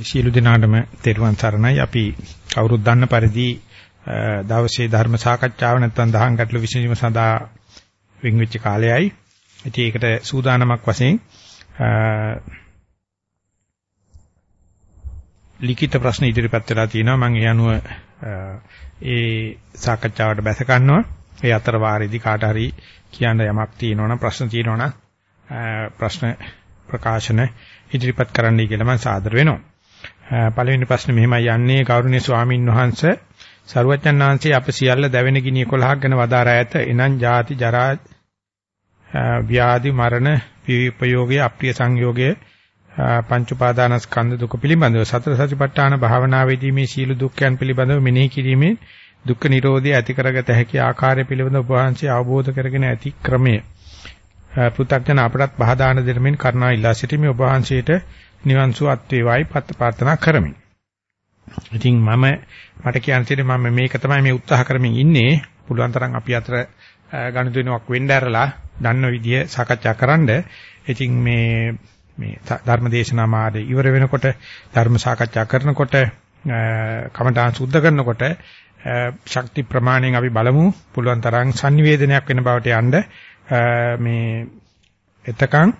ශීල දිනාටම තෙරුවන් සරණයි අපි කවුරුත් දන්න පරිදි දවසේ ධර්ම සාකච්ඡාව නැත්නම් දහම් ගැටළු විසඳීම සඳහා වින් වෙච්ච කාලයයි. ඉතින් ඒකට සූදානමක් වශයෙන් ලිඛිත ප්‍රශ්න ඉදිරිපත් වෙලා තිනවා මම ඒ අනුව ඒ සාකච්ඡාවට බැස ගන්නවා. ඒ අතර වාරෙදි කාට හරි කියන්න යමක් තියෙනවනම් ප්‍රශ්න තියෙනවනම් ප්‍රශ්න ප්‍රකාශන ඉදිරිපත් කරන්නයි කියලා මම සාදර වෙනවා. පළවෙනි ප්‍රශ්නේ මෙහෙමයි යන්නේ. ගෞරවනීය ස්වාමින් වහන්සේ සරුවච්චන් වහන්සේ අප සියල්ල දැවෙන ගිනි 11ක් ගැන වදාරා ඇත. එනං ජාති ජරා ව්‍යාධි මරණ විපයෝගයේ අප්‍රිය සංයෝගයේ පංච උපාදානස්කන්ධ දුක පිළිබඳව සතර සතිපට්ඨාන භාවනාවේදී මේ සීල දුක්ඛයන් පිළිබඳව මෙනෙහි කිරීමෙන් දුක්ඛ නිරෝධය ඇති කරගත හැකි ආකාරය පිළිබඳව උපවාංශය අවබෝධ කරගෙන ඇති ක්‍රමය. පෘථග්ජන අපටත් බහ දාන දෙමින් කරුණා ඉල්ලා සිටීමේ. ඔබ වහන්සේට නිවන් සුව අත් වේවායි පත් ප්‍රාර්ථනා කරමි. ඉතින් මම මට කියන්න තියෙන්නේ මම මේක තමයි මේ උත්සාහ කරමින් ඉන්නේ. පුළුවන් තරම් අපි අතර ගනුදෙනුවක් වෙන්න ඇරලා දන්න විදිය සාකච්ඡා කරන්න. ඉතින් මේ මේ ධර්මදේශනා මාර්ගය ඉවර වෙනකොට ධර්ම සාකච්ඡා කරනකොට කමඨාන් සුද්ධ කරනකොට ශක්ති ප්‍රමාණයෙන් අපි බලමු පුළුවන් තරම් sannivedanayak වෙන බවට යන්න මේ එතකන්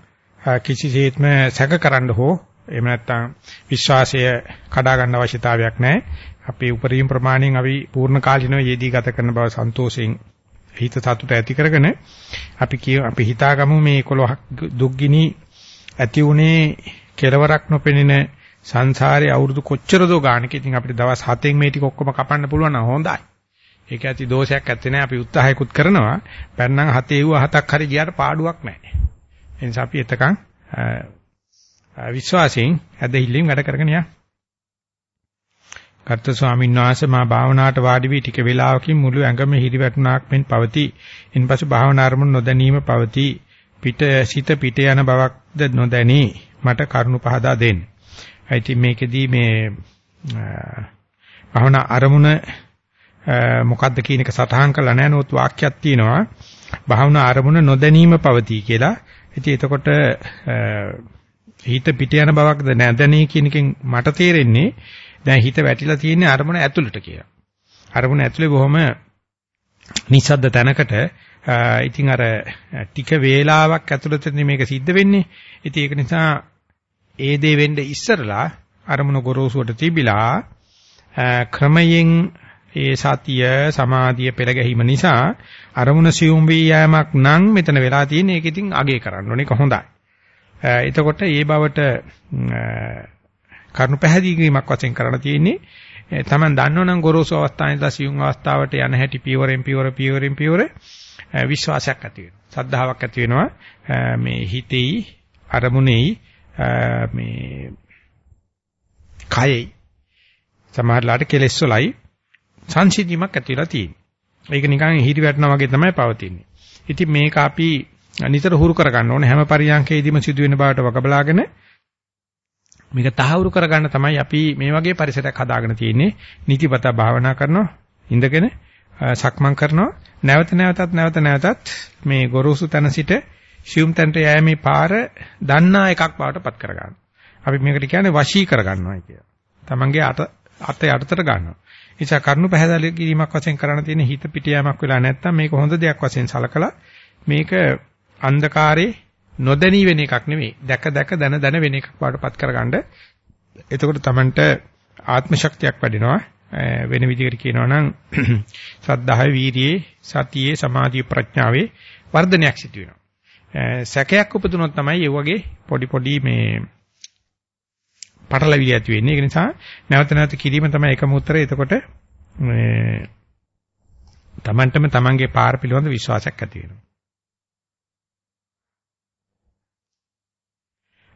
කිසිසේත්ම සැකකරන්න හෝ එහෙම නැත්නම් විශ්වාසය කඩා ගන්න අවශ්‍යතාවයක් නැහැ. අපි උපරිම ප්‍රමාණයෙන් අපි පූර්ණ කාලිනව යෙදී ගත කරන බව සන්තෝෂයෙන් හිත සතුට ඇති කරගෙන අපි කිය අපි හිතාගමු මේ 11 දුක්ගිනි ඇති උනේ කෙලවරක් නොපෙනෙන සංසාරේ අවුරුදු කොච්චර දෝ ගානක ඉතින් අපිට දවස් 7න් මේ ටික ඔක්කොම කපන්න පුළුවන් නම් හොඳයි. ඒක ඇති දෝෂයක් ඇත්තේ නැහැ. අපි උත්සාහයකුත් කරනවා. පැන්නම් හතේ වුව හතක් හරි ගියාට පාඩුවක් නැහැ. ඒ නිසා අපි එතකන් විශ්වාසයෙන් ඇදහිල්ලෙන් වැඩ කරගෙන යන්න. කර්ත ස්වාමීන් වහන්සේ මා භාවනාවට වාඩි වී ටික වේලාවකින් මුළු ඇඟම හිරිවැටුණාක් මෙන් පවතී. ඉන්පසු භාවනා අරමුණු නොදැනීම පවතී. පිට සිත පිට යන බවක්ද නොදැනී මට කරුණු පහදා දෙන්න. ඉතින් මේකෙදී මේ භාවනා අරමුණ මොකද්ද කියන එක සටහන් කරලා නැහැ නෝත් වාක්‍යයක් තියෙනවා භාවනා අරමුණ නොදැනීම පවතී කියලා. ඉතින් එතකොට හිත පිට යන බවක්ද නැදැනී කියන එකෙන් මට තේරෙන්නේ දැන් හිත වැටිලා තියෙන්නේ අරමුණ ඇතුළට කියලා. අරමුණ ඇතුලේ බොහොම නිස්සද්ද තැනකට ඉතින් අර ටික වේලාවක් ඇතුළතදී මේක සිද්ධ වෙන්නේ. ඉතින් ඒක නිසා ඒ දේ වෙන්න ඉස්සරලා අරමුණ ගොරෝසුවට තිබිලා ක්‍රමයෙන් ඒ සතිය සමාධිය පෙළ ගැහිම නිසා අරමුණ සියුම් වී යෑමක් නම් මෙතන වෙලා තියෙන්නේ ඒක ඉතින් අගේ කරන්න ඕනේ ඒක හොඳයි. එතකොට ඒ බවට කරුණු පැහැදිලි කිරීමක් වශයෙන් කරන්න තියෙන්නේ තමන් දන්නවනම් ගොරෝසු අවස්ථාවේ ඉඳලා සියුම් අවස්ථාවට යන හැටි පියවරෙන් පියවර පියවරෙන් පියවර විශ්වාසයක් ඇති වෙනවා. සද්ධාාවක් ඇති වෙනවා. මේ හිතෙයි අරමුණෙයි මේ කයෙයි සමහරලාට කෙලෙස් වලයි සංසිඳීමක් ඇති වෙලා තියෙන්නේ. ඒක නිකන් හිරි වැටෙනා වගේ තමයි පවතින්නේ. ඉතින් මේක අපි නිතර හුරු කරගන්න ඕනේ හැම පරියන්කේදීම සිදුවෙන බවට වගබලාගෙන මේක තහවුරු කරගන්න තමයි අපි මේ වගේ පරිසරයක් හදාගෙන තියෙන්නේ. නිතිපතා භාවනා කරනවා, ඉඳගෙන සක්මන් කරනවා, නැවත නැවතත් නැවත නැවතත් මේ ගොරෝසු තන සිට සියුම් තනට යෑමේ පාර දන්නා එකක් බවට පත් කරගන්න. අපි මේකට කියන්නේ වශී කරගන්නවා කියලා. තමන්ගේ අත අත යටතට ගන්නවා. නිසා කරුණු පැහැදිලි කිරීමක් වශයෙන් කරන්න තියෙන හිත පිට යෑමක් වෙලා නැත්නම් මේක හොඳ දෙයක් වශයෙන් සලකලා මේක අන්ධකාරේ නොදැනී වෙන එකක් නෙවෙයි. දැක දැක දන දන වෙන එකක් වඩපත් කරගන්න. එතකොට Tamanට ආත්ම ශක්තියක් වැඩෙනවා. වෙන විදිහකට කියනවා නම් ශ්‍රද්ධාවේ වීරියේ සතියේ සමාධියේ ප්‍රඥාවේ වර්ධනයක් සිදු වෙනවා. සැකයක් උපදිනොත් තමයි ඒ වගේ පොඩි පොඩි මේ පටලවිලි ඇති වෙන්නේ. ඒක නිසා නැවත නැවත කිරීම තමයි එකම උත්තරය. එතකොට මේ Tamanටම Tamanගේ පාර පිළිබඳ විශ්වාසයක් ඇති වෙනවා.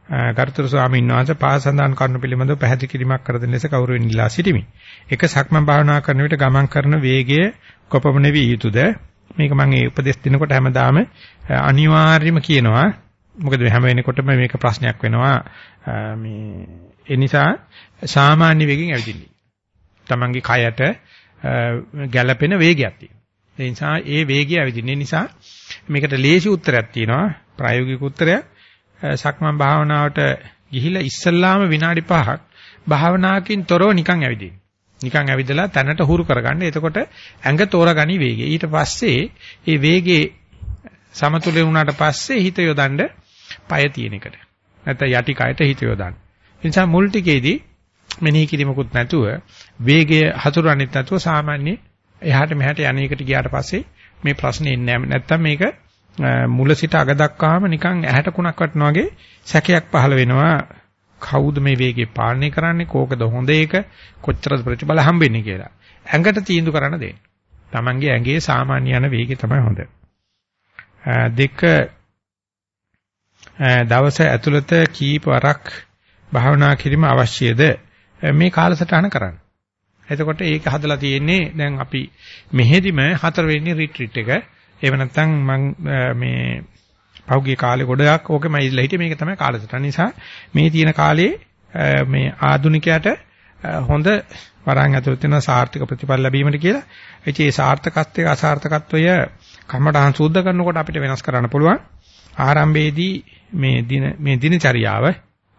ගරුතර ස්වාමීන් වහන්සේ පාසඳාන් කරුණු පිළිබඳව පැහැදිලි කිරීමක් කර දෙන ලෙස කවුරුවෙන් ඉල්ලා සිටිමි. එක සක්මන් භාවනා කරන විට ගමන් කරන වේගය කොපමණ විය යුතුද? මේක මම ඒ උපදේශ දෙනකොට හැමදාම අනිවාර්යයෙන්ම කියනවා. මොකද හැම වෙනකොටම මේක ප්‍රශ්නයක් වෙනවා. මේ ඒ නිසා සාමාන්‍ය වේගෙන් ඇවිදින්න. තමන්ගේ කයට ගැළපෙන වේගයක් තියෙනවා. ඒ නිසා ඒ වේගය ඇවිදින්න නිසා මේකට ලේසි උත්තරයක් තියෙනවා. ප්‍රායෝගික උත්තරයක්. සක්මන් භාවනාවට ගිහිලා ඉස්සල්ලාම විනාඩි 5ක් භාවනාවකින් තොරව නිකන් ඇවිදින්න. නිකන් ඇවිදලා තැනට හුරු කරගන්න. එතකොට ඇඟ තෝරගනි වේගය. ඊට පස්සේ මේ වේගේ සමතුලිත වුණාට පස්සේ හිත යොදන්න পায় තියෙන එකට. නැත්නම් යටි කයට හිත යොදන්න. ඒ නිසා මුල් ටිකේදී මෙනෙහි කිරීමකුත් නැතුව වේගය හසුරවන්නෙත් නැතුව සාමාන්‍ය එහාට මෙහාට යන එකට ගියාට පස්සේ මේ ප්‍රශ්නේ එන්නේ නැත්නම් මේක මුල සිට අග දක්වාම නිකන් ඇහැට කුණක් වටනවා වගේ සැකයක් පහළ වෙනවා කවුද මේ වේගය පාලනය කරන්නේ කෝකද හොඳ එක කොච්චරද ප්‍රතිබල හම්බෙන්නේ කියලා ඇඟට තීන්දුව කරන්න දෙන්න. Tamange ඇඟේ සාමාන්‍ය යන වේගය තමයි හොඳ. දෙක දවස ඇතුළත කීප වරක් භාවනා කිරීම අවශ්‍යද මේ කාලසටහන කරන්න. එතකොට ඒක හදලා තියෙන්නේ දැන් අපි මෙහෙදිම හතරවෙනි රිට්‍රීට් එක. එහෙම නැත්නම් මම මේ පහුගිය කාලේ ගොඩක් ඕකෙම ඉඳලා හිටියේ මේක තමයි කාලසටහන නිසා මේ තියෙන කාලේ මේ ආදුනිකයට හොඳ වරන් ඇතුළත වෙන සාර්ථක ප්‍රතිඵල ලැබීමට කියලා. ඉතින් මේ සාර්ථකත්වයේ අසාර්ථකත්වය කමඨහන් සූද්ධ කරනකොට අපිට වෙනස් කරන්න පුළුවන්. ආරම්භයේදී මේ දින මේ දිනචරියාව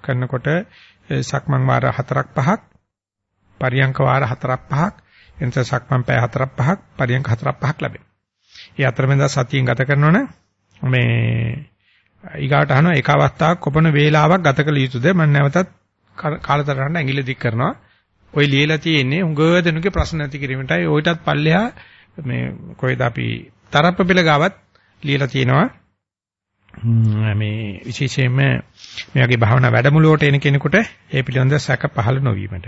කරනකොට සක්මන් වාර 4ක් 5ක් පරියංක වාර 4ක් 5ක් එනිසා සක්මන් පැය 4ක් 5ක් පරියංක 4ක් 5ක් ලැබෙනවා. ඒ අතරමැද සතියෙන් ගත කරනවනම් මේ ඊගාට අහනවා එක අවස්ථාවක් කොපමණ වේලාවක් ගත කළ යුතුද? මම නැවතත් කාලතරණට ඇඟිලි දික් කරනවා. ඔය ලියලා තියෙන්නේ උඟ දෙනුගේ ප්‍රශ්න ඇති කිරීමටයි. ඔයිටත් පල්ලෙහා මේ කොහෙද අපි තරප්ප පෙළ ගාවත් ලියලා තියෙනවා. මේ විශේෂයෙන්ම මේ වගේ භාවනා වැඩමුළුවට එන කෙනෙකුට ඒ පිළිබඳ සැක පහළ නොවීමට.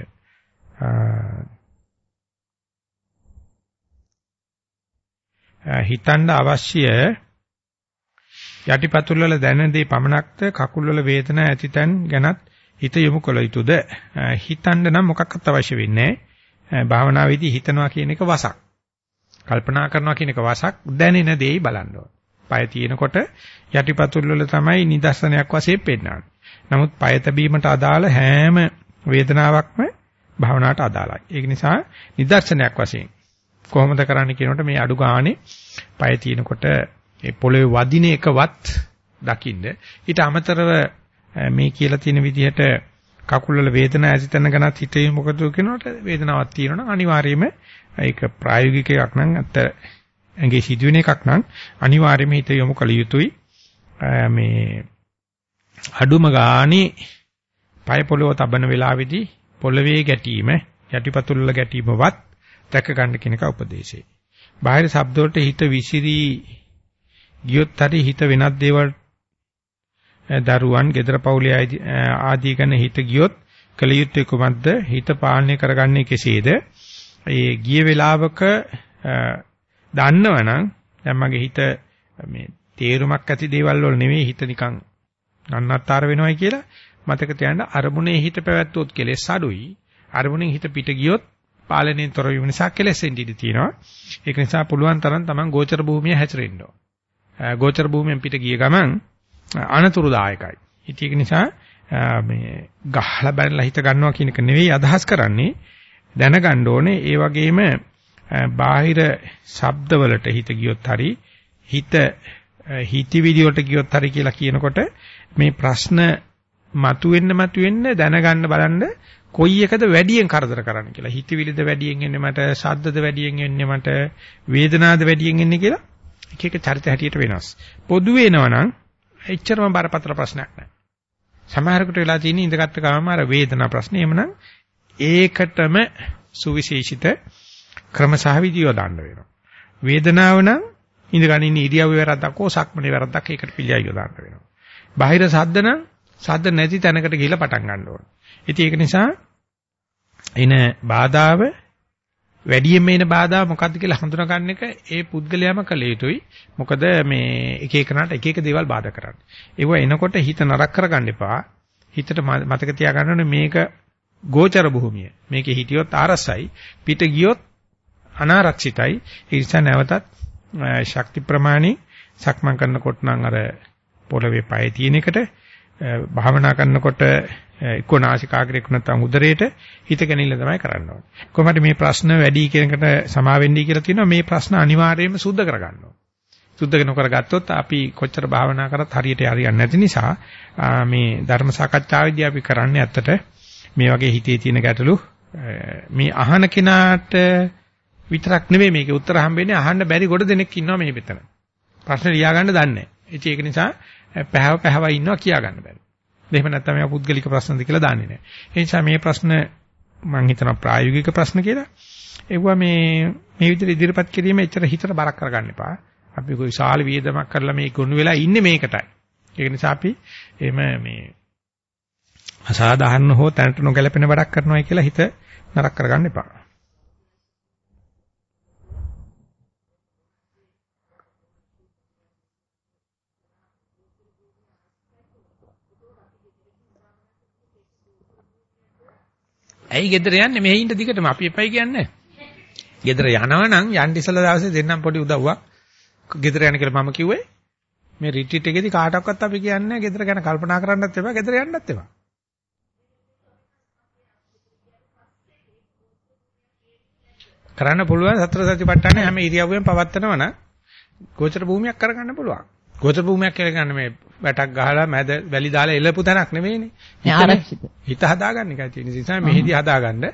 හිතන්න අවශ්‍ය යටිපතුල් වල දැනෙන දේ පමණක්ද කකුල් වල වේදනා ඇතිතන් ගැනත් හිත යොමු කළ යුතුද? හිතන්න නම් මොකක්වත් අවශ්‍ය වෙන්නේ නැහැ. භාවනාවේදී හිතනවා කියන එක වසක්. කල්පනා කරනවා කියන එක වසක්. දැනෙන දෙයි බලන්න ඕන. පය තියෙනකොට යටිපතුල් වල තමයි නිදර්ශනයක් වශයෙන් පෙන්නන්නේ. නමුත් පය තැබීමට අදාළ හැම වේදනාවක්ම භාවනාවට අදාළයි. ඒක නිසා නිදර්ශනයක් වශයෙන් කොහොමද කරන්න කියනකොට මේ අඩු ගානේ පය තියෙනකොට ඒ පොළවේ වදින එකවත් දකින්න. ඊට අමතරව මේ කියලා තියෙන විදිහට කකුල් වල වේදනාව ඇති තැන ගැනත් හිතේ මොකද කියනකොට වේදනාවක් තියෙනවා අනිවාර්යයෙන්ම ඒක ප්‍රායෝගික එකක් නම් අත්ත ඇඟේ සිදුවෙන එකක් නම් අනිවාර්යයෙන්ම හිත යොමු කළ යුතුයි. මේ අඩුම ගානේ පය පොළව තබන වෙලාවේදී පොළවේ ගැටීම යටිපතුල් වල ගැටීමවත් දැක ගන්න කෙනක උපදේශේ. බාහිර ශබ්ද වලට හිත විසිරී ගියොත් හරි හිත වෙනත් දේවල් දරුවන්, gedara පවුලේ ආදී ගැන හිත ගියොත් කල යුත්තේ කුමක්ද? හිත පාලනය කරගන්නේ කෙසේද? ඒ ගිය වෙලාවක දන්නවනම් දැන් මගේ හිත මේ තේරුමක් ඇති දේවල් වල නෙවෙයි හිත නිකන් අන්නත්තර වෙනවයි කියලා මතක තියාගන්න අරමුණේ හිත පැවැත්වුවොත් කෙලෙස් අඩුයි අරමුණෙන් හිත පිට ගියොත් පාලනයෙන් තොර වීම නිසා කෙලෙස් එන්න ඉඩ තියෙනවා. ඒක නිසා පුළුවන් තරම් Taman ගෝචර භූමිය හැසිරෙන්න ඕන. ගෝචර භූමියෙන් පිට ගිය ගමන් අනතුරුදායකයි. ඉතින් ඒක නිසා මේ ගහලා බැලලා හිත ගන්නවා කියන එක නෙවෙයි අදහස් කරන්නේ. දැනගන්න ඕනේ ඒ වගේම බාහිර ශබ්දවලට හිත ගියොත් හරි හිත හිතවිලි වලට ගියොත් හරි කියලා කියනකොට මේ ප්‍රශ්න මතුවෙන්න මතුවෙන්න දැනගන්න බලන්න කොයි එකද වැඩියෙන් කරදර කරන්නේ කියලා. හිතවිලිද වැඩියෙන් එන්නේ මට? ශබ්දද වැඩියෙන් එන්නේ මට? වේදනාද වැඩියෙන් එන්නේ කියලා එක එක චරිත හැටියට වෙනස්. පොදු වෙනවනම් එච්චරම බරපතල ප්‍රශ්නයක් නැහැ සමහරකට වෙලා තියෙන ඉඳගත්ත ගමන් අර වේදනා ප්‍රශ්නේ. එමනම් ඒකටම සුවිශේෂිත ක්‍රම සහ විදි යොදන්න වෙනවා. වේදනාව නම් ඉඳගෙන ඉන්න ඉරියව්ව වැරද්දක් හෝ සක්මනේ වැරද්දක් ඒකට පිළියයි යොදන්න වෙනවා. බාහිර සද්ද නම් සද්ද නැති තැනකට ගිහිල්ලා පටන් ගන්න ඕන. ඉතින් ඒක නිසා එන බාධාව වැඩියෙන් මේන බාධා මොකක්ද කියලා හඳුනාගන්න එක ඒ පුද්ගලයාම කළ යුතුයි. මොකද මේ එක එකනට එක එක දේවල් බාධා කරන්නේ. ඒව එනකොට හිත නරක කරගන්න එපා. හිතට මතක තියාගන්න ඕනේ මේක ගෝචර භූමිය. මේකේ හිටියොත් ආරසයි. පිට ගියොත් අනාරක්ෂිතයි. ඒ නිසා නැවතත් ශක්ති ප්‍රමාණي සක්මන් කරනකොට නම් අර පොළවේ පය තියෙන එකට භාවනා කරනකොට එක්ක නාසිකාග්‍රේක නැත්නම් උදරයට හිත ගැනීම තමයි කරන්න ඕනේ. කොහොමද මේ ප්‍රශ්න වැඩි කෙනකට සමාවෙන්නයි කියලා තියෙනවා මේ ප්‍රශ්න අනිවාර්යයෙන්ම සුද්ධ කරගන්න ඕනේ. සුද්ධ නොකර ගත්තොත් අපි කොච්චර භාවනා කරත් හරියට හරියන්නේ නැති නිසා මේ ධර්ම සාකච්ඡාවේදී අපි කරන්නේ ඇත්තට මේ වගේ හිතේ තියෙන ගැටලු මේ අහන කෙනාට විතරක් නෙමෙයි මේකේ උත්තර හම්බෙන්නේ අහන්න බැරි කොට දෙනෙක් ඉන්නවා මේ පිටතන. ප්‍රශ්න ලියා ගන්න දන්නේ නැහැ. ඒක නිසා පැහැව පැහැව ඉන්නවා කියා ගන්න බැරි. එහෙම නැත්නම් මේවා පුද්ගලික ප්‍රශ්නද කියලා දන්නේ නැහැ. ඒ නිසා මේ ප්‍රශ්න මම හිතනවා ප්‍රායෝගික ප්‍රශ්න කියලා. ඒවා මේ මේ විදිහට ඉදිරිපත් කිරීම එච්චර හිතට බරක් කරගන්න එපා. අපි કોઈ විශාල වියදමක් කරලා මේ ගොනු වෙලා ඉන්නේ මේකටයි. ඒක නිසා අපි එහෙම මේ අසාධාරණ හෝ තැනට නොගැලපෙන වැඩක් කරනවා කියලා හිත නරක කරගන්න එපා. ඇයි ගෙදර යන්නේ මෙහෙ ඉන්න දිගටම අපි එපයි කියන්නේ. ගෙදර යනවා නම් යන්න ඉස්සලා දවසේ දෙන්නම් පොඩි උදව්වක්. ගෙදර යන්න කියලා මම කිව්වේ. මේ රිට්‍රීට් එකේදී කාටවත් අපි කියන්නේ ගෙදර ගැන කල්පනා කරන්නත් එපා ගෙදර යන්නත් එපා. කරන්න පුළුවන් සතර සතිපට්ඨාන හැම ඉරියව්වෙම පවත්නවා නම් ගෝචර භූමියක් කරගන්න පුළුවන්. ගෝචර භූමියක් කියලා කියන්නේ මේ වැටක් ගහලා මැද වැලි දාලා එළපු තැනක් නෙවෙයිනේ. හිත හදාගන්න එකයි තියෙන නිසා මෙහිදී හදාගන්න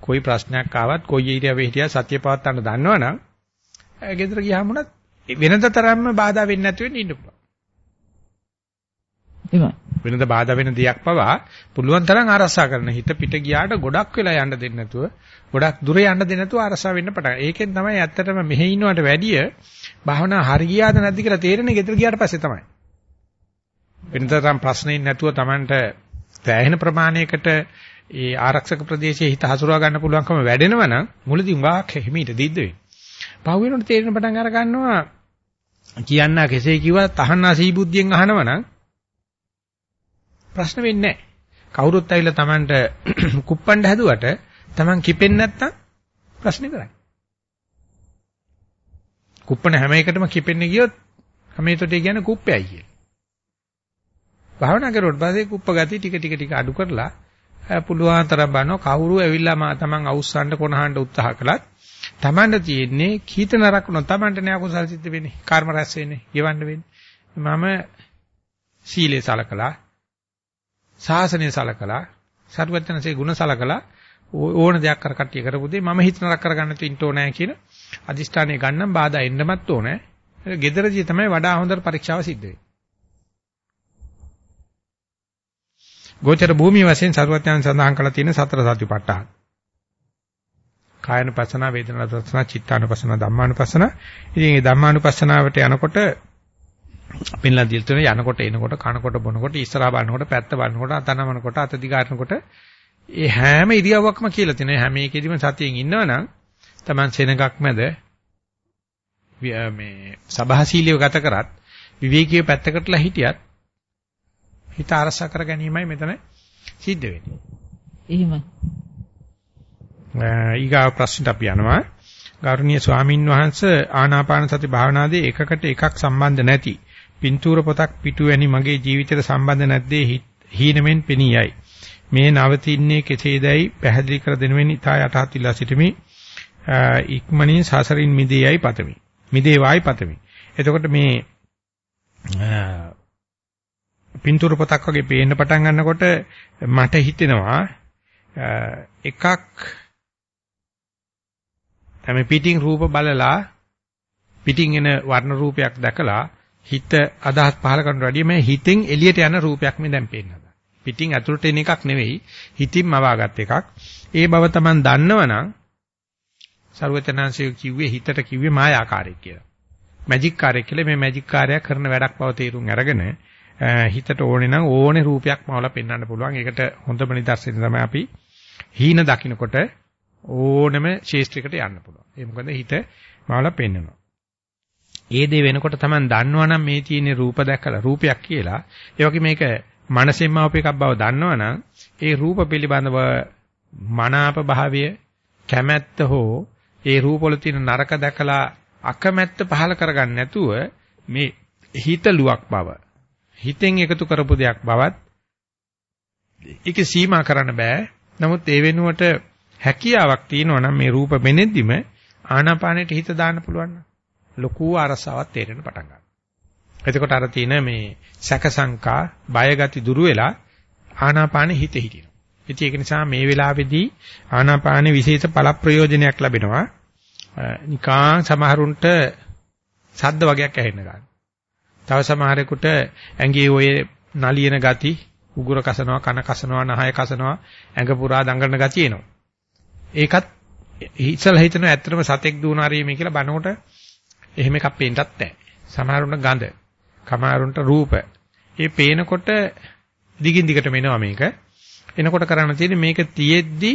કોઈ ප්‍රශ්නයක් ආවත් කොයි ඉරියව්වේ හිටියා සත්‍ය පවත්වන්න දන්නවනම් ගෙදර ගියාම උනත් වෙනද තරම්ම බාධා වෙන්නේ නැති වෙන්න ඉන්න පුළුවන්. එහෙමයි. වෙනද බාධා වෙන දෙයක් පවා පුළුවන් තරම් ආරක්ෂා කරන හිත පිට ගියාට ගොඩක් වෙලා යන්න දෙන්නේ නැතුව ගොඩක් දුර යන්න දෙන්නේ නැතුව ආරක්ෂා වෙන්න පටන්. ඒකෙන් තමයි ඇත්තටම මෙහෙ ඉන්නවට වැඩිය භාවනා හරියද නැද්ද කියලා තේරෙන්නේ ගෙදර ගියාට පස්සේ තමයි. වෙනතරම් ප්‍රශ්නෙින් නැතුව Tamanට සෑහෙන ප්‍රමාණයකට ඒ ආරක්ෂක ප්‍රදේශයේ හිත හසුරවා ගන්න පුළුවන්කම වැඩෙනවා නම් මුලදී උගාක් හිමීට දිද්ද වෙන්නේ. පහු වෙනකොට තේරෙන පටන් අර ගන්නවා කියන්න කෙසේ කිව්වත් අහන්නා සීබුද්ධියෙන් අහනවා නම් ප්‍රශ්න වෙන්නේ නැහැ. කවුරුත් ඇවිල්ලා Tamanට කුප්පණ්ඩ හැදුවට Taman කිපෙන්නේ නැත්තම් ප්‍රශ්නේ කරයි. කුප්පණ හැම එකටම කිපෙන්නේ ගියොත් හැමේතොට කියන්නේ කුප්පයයි කියලා. භාවනා කරුවොත් පස්සේ කුප්ප ගති ටික ටික ටික අඩු කරලා පුළුවන් තරම් බලනවා කවුරු ඇවිල්ලා මා තමන් අවුස්සන්න කොනහන්න උත්සාහ කළත් තමන්ට තියෙන්නේ කීත නරක නො තමන්ට නෑ කුසල් සිද්ධ වෙන්නේ කර්ම රැස් වෙන්නේ ගෙවන්න වෙන්නේ මම සීලේ සලකලා සාසනය සලකලා සර්වඥන්සේ ගුණ සලකලා ඕන දෙයක් කර කට්ටිය කරපු දේ මම හිත නරක කරගන්න තින්ට ඕනෑ කියන අදිෂ්ඨානය ගන්නම් බාධා එන්නමත් ඕනේ. ගෙදරදී තමයි වඩා හොඳට පරීක්ෂාව සිද්ධ වෙන්නේ. ගෝචර භූමිය වශයෙන් සරුවත්යන් සඳහන් කළ තියෙන සතර සතිපට්ඨාන. කායන පසන, වේදනා පසන, චිත්තානුපසන, ධම්මානුපසන. ඉතින් මේ ධම්මානුපසනාවට යනකොට පින්ලා දිල් තුන යනකොට එනකොට කනකොට බොනකොට ඉස්සරහා බලනකොට පැත්ත බලනකොට අතනමනකොට අත දිගාරනකොට ඒ හැම ඉරියව්වක්ම කියලා තියෙනවා. හැම එකෙදිම සතියෙන් ඉන්නවනම් Taman සෙනගක් මැද මේ සබහාශීලියව ගත කරත් විවේකීව පැත්තකටලා හිටියත් හිත අරසා කර ගැනීමයි මෙතන සිද්ධ වෙන්නේ. එහෙමයි. ඊගා ප්‍රශ්නට අපි යනවා. ගෞරවනීය ස්වාමින් වහන්සේ ආනාපාන සති භාවනාවේ එකකට එකක් සම්බන්ධ නැති පින්තූර පොතක් පිටු වැනි මගේ ජීවිතයට සම්බන්ධ නැද්දේ හීනමෙන් පෙනියයි. මේ නවතින්නේ කෙසේදයි පැහැදිලි කර දෙනුවෙන් ඉතා යටහත් ඉල්ලා සිටිමි. ඉක්මනින් සසරින් මිදේයයි පතමි. මිදේවායි පතමි. එතකොට මේ පින්තූර පොතක් වගේ පේන්න පටන් ගන්නකොට මට හිතෙනවා එකක් තමයි පිටින් රූප බලලා පිටින් එන වර්ණ රූපයක් දැකලා හිත අදහස් පහල කරනට වැඩිය මේ හිතෙන් එළියට යන රූපයක් මේ දැන් පේනවා. පිටින් ඇතුළට එන එකක් නෙවෙයි හිතින් මවාගත් එකක්. ඒ බව Taman දන්නවනම් සර්වචනාංශය කිව්වේ හිතට කිව්වේ මායාකාරයක් කියලා. මැජික් කාර්යයක් කියලා මේ මැජික් කාර්යයක් කරන වැඩක් බව තේරුම් අරගෙන හිතට ඕනේ නම් ඕනේ රූපයක් මවලා පෙන්වන්න පුළුවන්. ඒකට හොඳම නිදර්ශනය තමයි අපි හීන දකින්නකොට ඕනෙම ශේෂ්ත්‍රයකට යන්න පුළුවන්. ඒ මොකද හිත මවලා පෙන්වනවා. ඒ දේ වෙනකොට තමයි දන්නවනම් මේ තියෙන රූප දැකලා රූපයක් කියලා. ඒ වගේ මේක මනසෙන්ම අප එකක් බව දන්නවනම් ඒ රූප පිළිබඳව මනාප භාවය කැමැත්ත හෝ ඒ රූපවල තියෙන නරක දැකලා අකමැත්ත පහල කරගන්න නැතුව මේ හිතලුවක් බව හිතෙන් එකතු කරපු දෙයක් බවත් ඒක සීමා කරන්න බෑ. නමුත් ඒ වෙනුවට හැකියාවක් තියෙනවා නම් මේ රූප මෙනෙද්දිම ආනාපානෙට හිත දාන්න පුළුවන්. ලොකු අරසාවක් තේරෙන්න පටන් ගන්නවා. එතකොට අර තියෙන මේ සැක සංකා බය ගති දුරු වෙලා ආනාපානෙ හිත හිටිනවා. ඉතින් ඒක නිසා මේ වෙලාවේදී ආනාපාන විශේෂ පළ ප්‍රයෝජනයක් ලැබෙනවා. නිකාං සමහරුන්ට සද්ද වගේක් ඇහෙන්න ගන්න. තව සමහරෙකුට ඇඟේ ඔය නලියන ගති, උගුර කසනවා, කන කසනවා, නහය කසනවා, ඇඟ පුරා දඟලන ගතිය එනවා. ඒකත් ඉස්සලා හිතනවා ඇත්තටම සතෙක් දුවන හරියම කියලා බනකොට එහෙම එකක් පේන්නත් නැහැ. සමහරුන්ට ගඳ, කමහරුන්ට රූප. ඒ පේනකොට දිගින් දිගට මෙනවා මේක. එනකොට කරන්න තියෙන්නේ මේක තියෙද්දි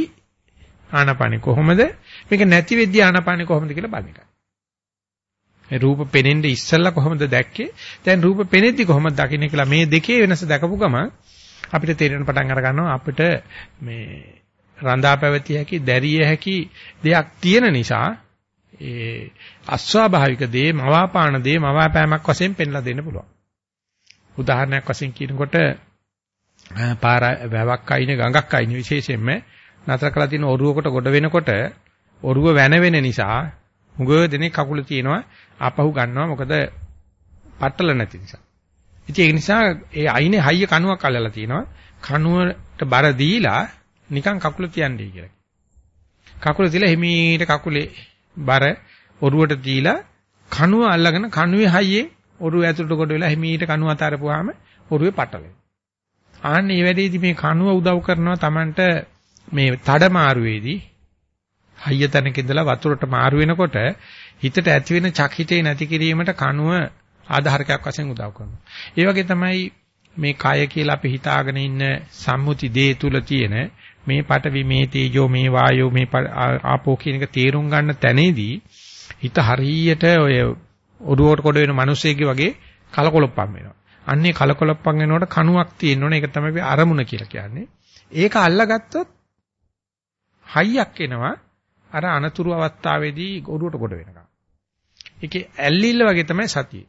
ආනාපානෙ කොහොමද මේක නැති වෙද්දි ආනාපානෙ කොහොමද කියලා බලන එකයි. මේ රූප පෙනෙන්න ඉස්සෙල්ලා කොහොමද දැක්කේ? දැන් රූප පෙනෙද්දි කොහොමද දකින්නේ කියලා මේ දෙකේ වෙනස දැකපු ගමන් අපිට තේරෙන පටන් අර ගන්නවා අපිට මේ රඳා පැවතිය හැකි, දැරිය හැකි දෙයක් තියෙන නිසා ඒ අස්වාභාවික දේ, මවාපාන දේ, මවාපෑමක් වශයෙන් පෙන්ලා දෙන්න පුළුවන්. උදාහරණයක් වශයෙන් කියනකොට පාර වැවක් අයින ගඟක් අයින විශේෂයෙන්ම නතර කරලා තියෙන ඔරුවකට ගොඩ වෙනකොට ඔරුව වැන වෙන නිසා මුගව දෙනේ කකුල තියෙනවා ආපහු ගන්නවා මොකද පట్టල නැති නිසා. ඉතින් ඒ නිසා ඒ අයිනේ හයිය කණුවක් අල්ලලා තියෙනවා. කණුවට බර දීලා නිකන් කකුල තියන්නේ කියලා. කකුල තියලා හිමීට කකුලේ බර ඔරුවට දීලා කණුව අල්ලගෙන කණුවේ හයියේ ඔරුව ඇතුළට කොට වෙලා හිමීට කණුව අතාරපුවාම ඔරුවේ පටලෙනවා. ආන්න මේ වැඩේදී මේ කණුව උදව් කරනවා Tamanට මේ තඩ මාරුවේදී හයිය තැනක ඉඳලා වතුරට මාරු වෙනකොට හිතට ඇති වෙන චකිතේ නැති කිරීමට කණුව ආධාරකයක් වශයෙන් උදව් කරනවා. ඒ වගේ තමයි මේ කය කියලා අපි හිතාගෙන ඉන්න සම්මුති දේ තුල තියෙන මේ පටවි මේ තේජෝ මේ වායෝ මේ ආපෝ කියන එක තේරුම් ගන්න තැනේදී හිත හරියට ඔය ඔරුවට කොට වෙන මිනිස්සෙක්ගේ වගේ කලකොලොප්පම් වෙනවා. අන්නේ කලකොලොප්පම් වෙනකොට කණුවක් තියෙන්න ඕනේ. ඒක තමයි අරමුණ කියලා කියන්නේ. ඒක අල්ලගත්තොත් හයියක් එනවා. අර අනතුරු අවස්ථාවේදී ඔරුවට කොට වෙනවා. ඒකේ ඇල්ලිල්ල වගේ තමයි සතිය.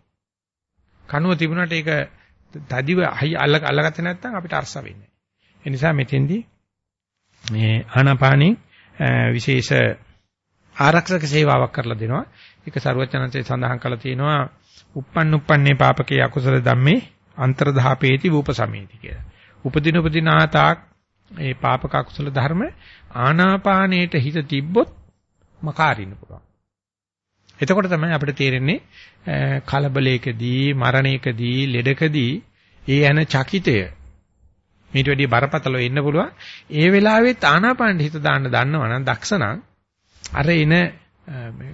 කණුව තිබුණාට ඒක තදිව අල්ල අල්ලගත්තේ නැත්නම් අපිට අරස වෙන්නේ. ඒ නිසා මෙතෙන්දී මේ ආනාපානි විශේෂ ආරක්ෂක සේවාවක් කරලා දෙනවා. ඒක ਸਰවඥාන්සේ සඳහන් කරලා තියෙනවා uppන් uppන්නේ පාපකේ අකුසල ධම්මේ අන්තර්ධාපේති වූපසමේති කියලා. උපදින උපදින ආතාක් ඒ පාපක අකුසල ධර්ම ආනාපානයේට හිත තිබ්බොත් මකාරින්න පුළුවන්. එතකොට තමයි අපිට තේරෙන්නේ කලබලයකදී මරණයකදී ලෙඩකදී ඒ යන චකිතය මේට වැඩිය බරපතලව එන්න පුළුවන්. ඒ වෙලාවෙත් ආනාපාන හිත දාන්න දන්නවනම් දක්ෂණං අර එන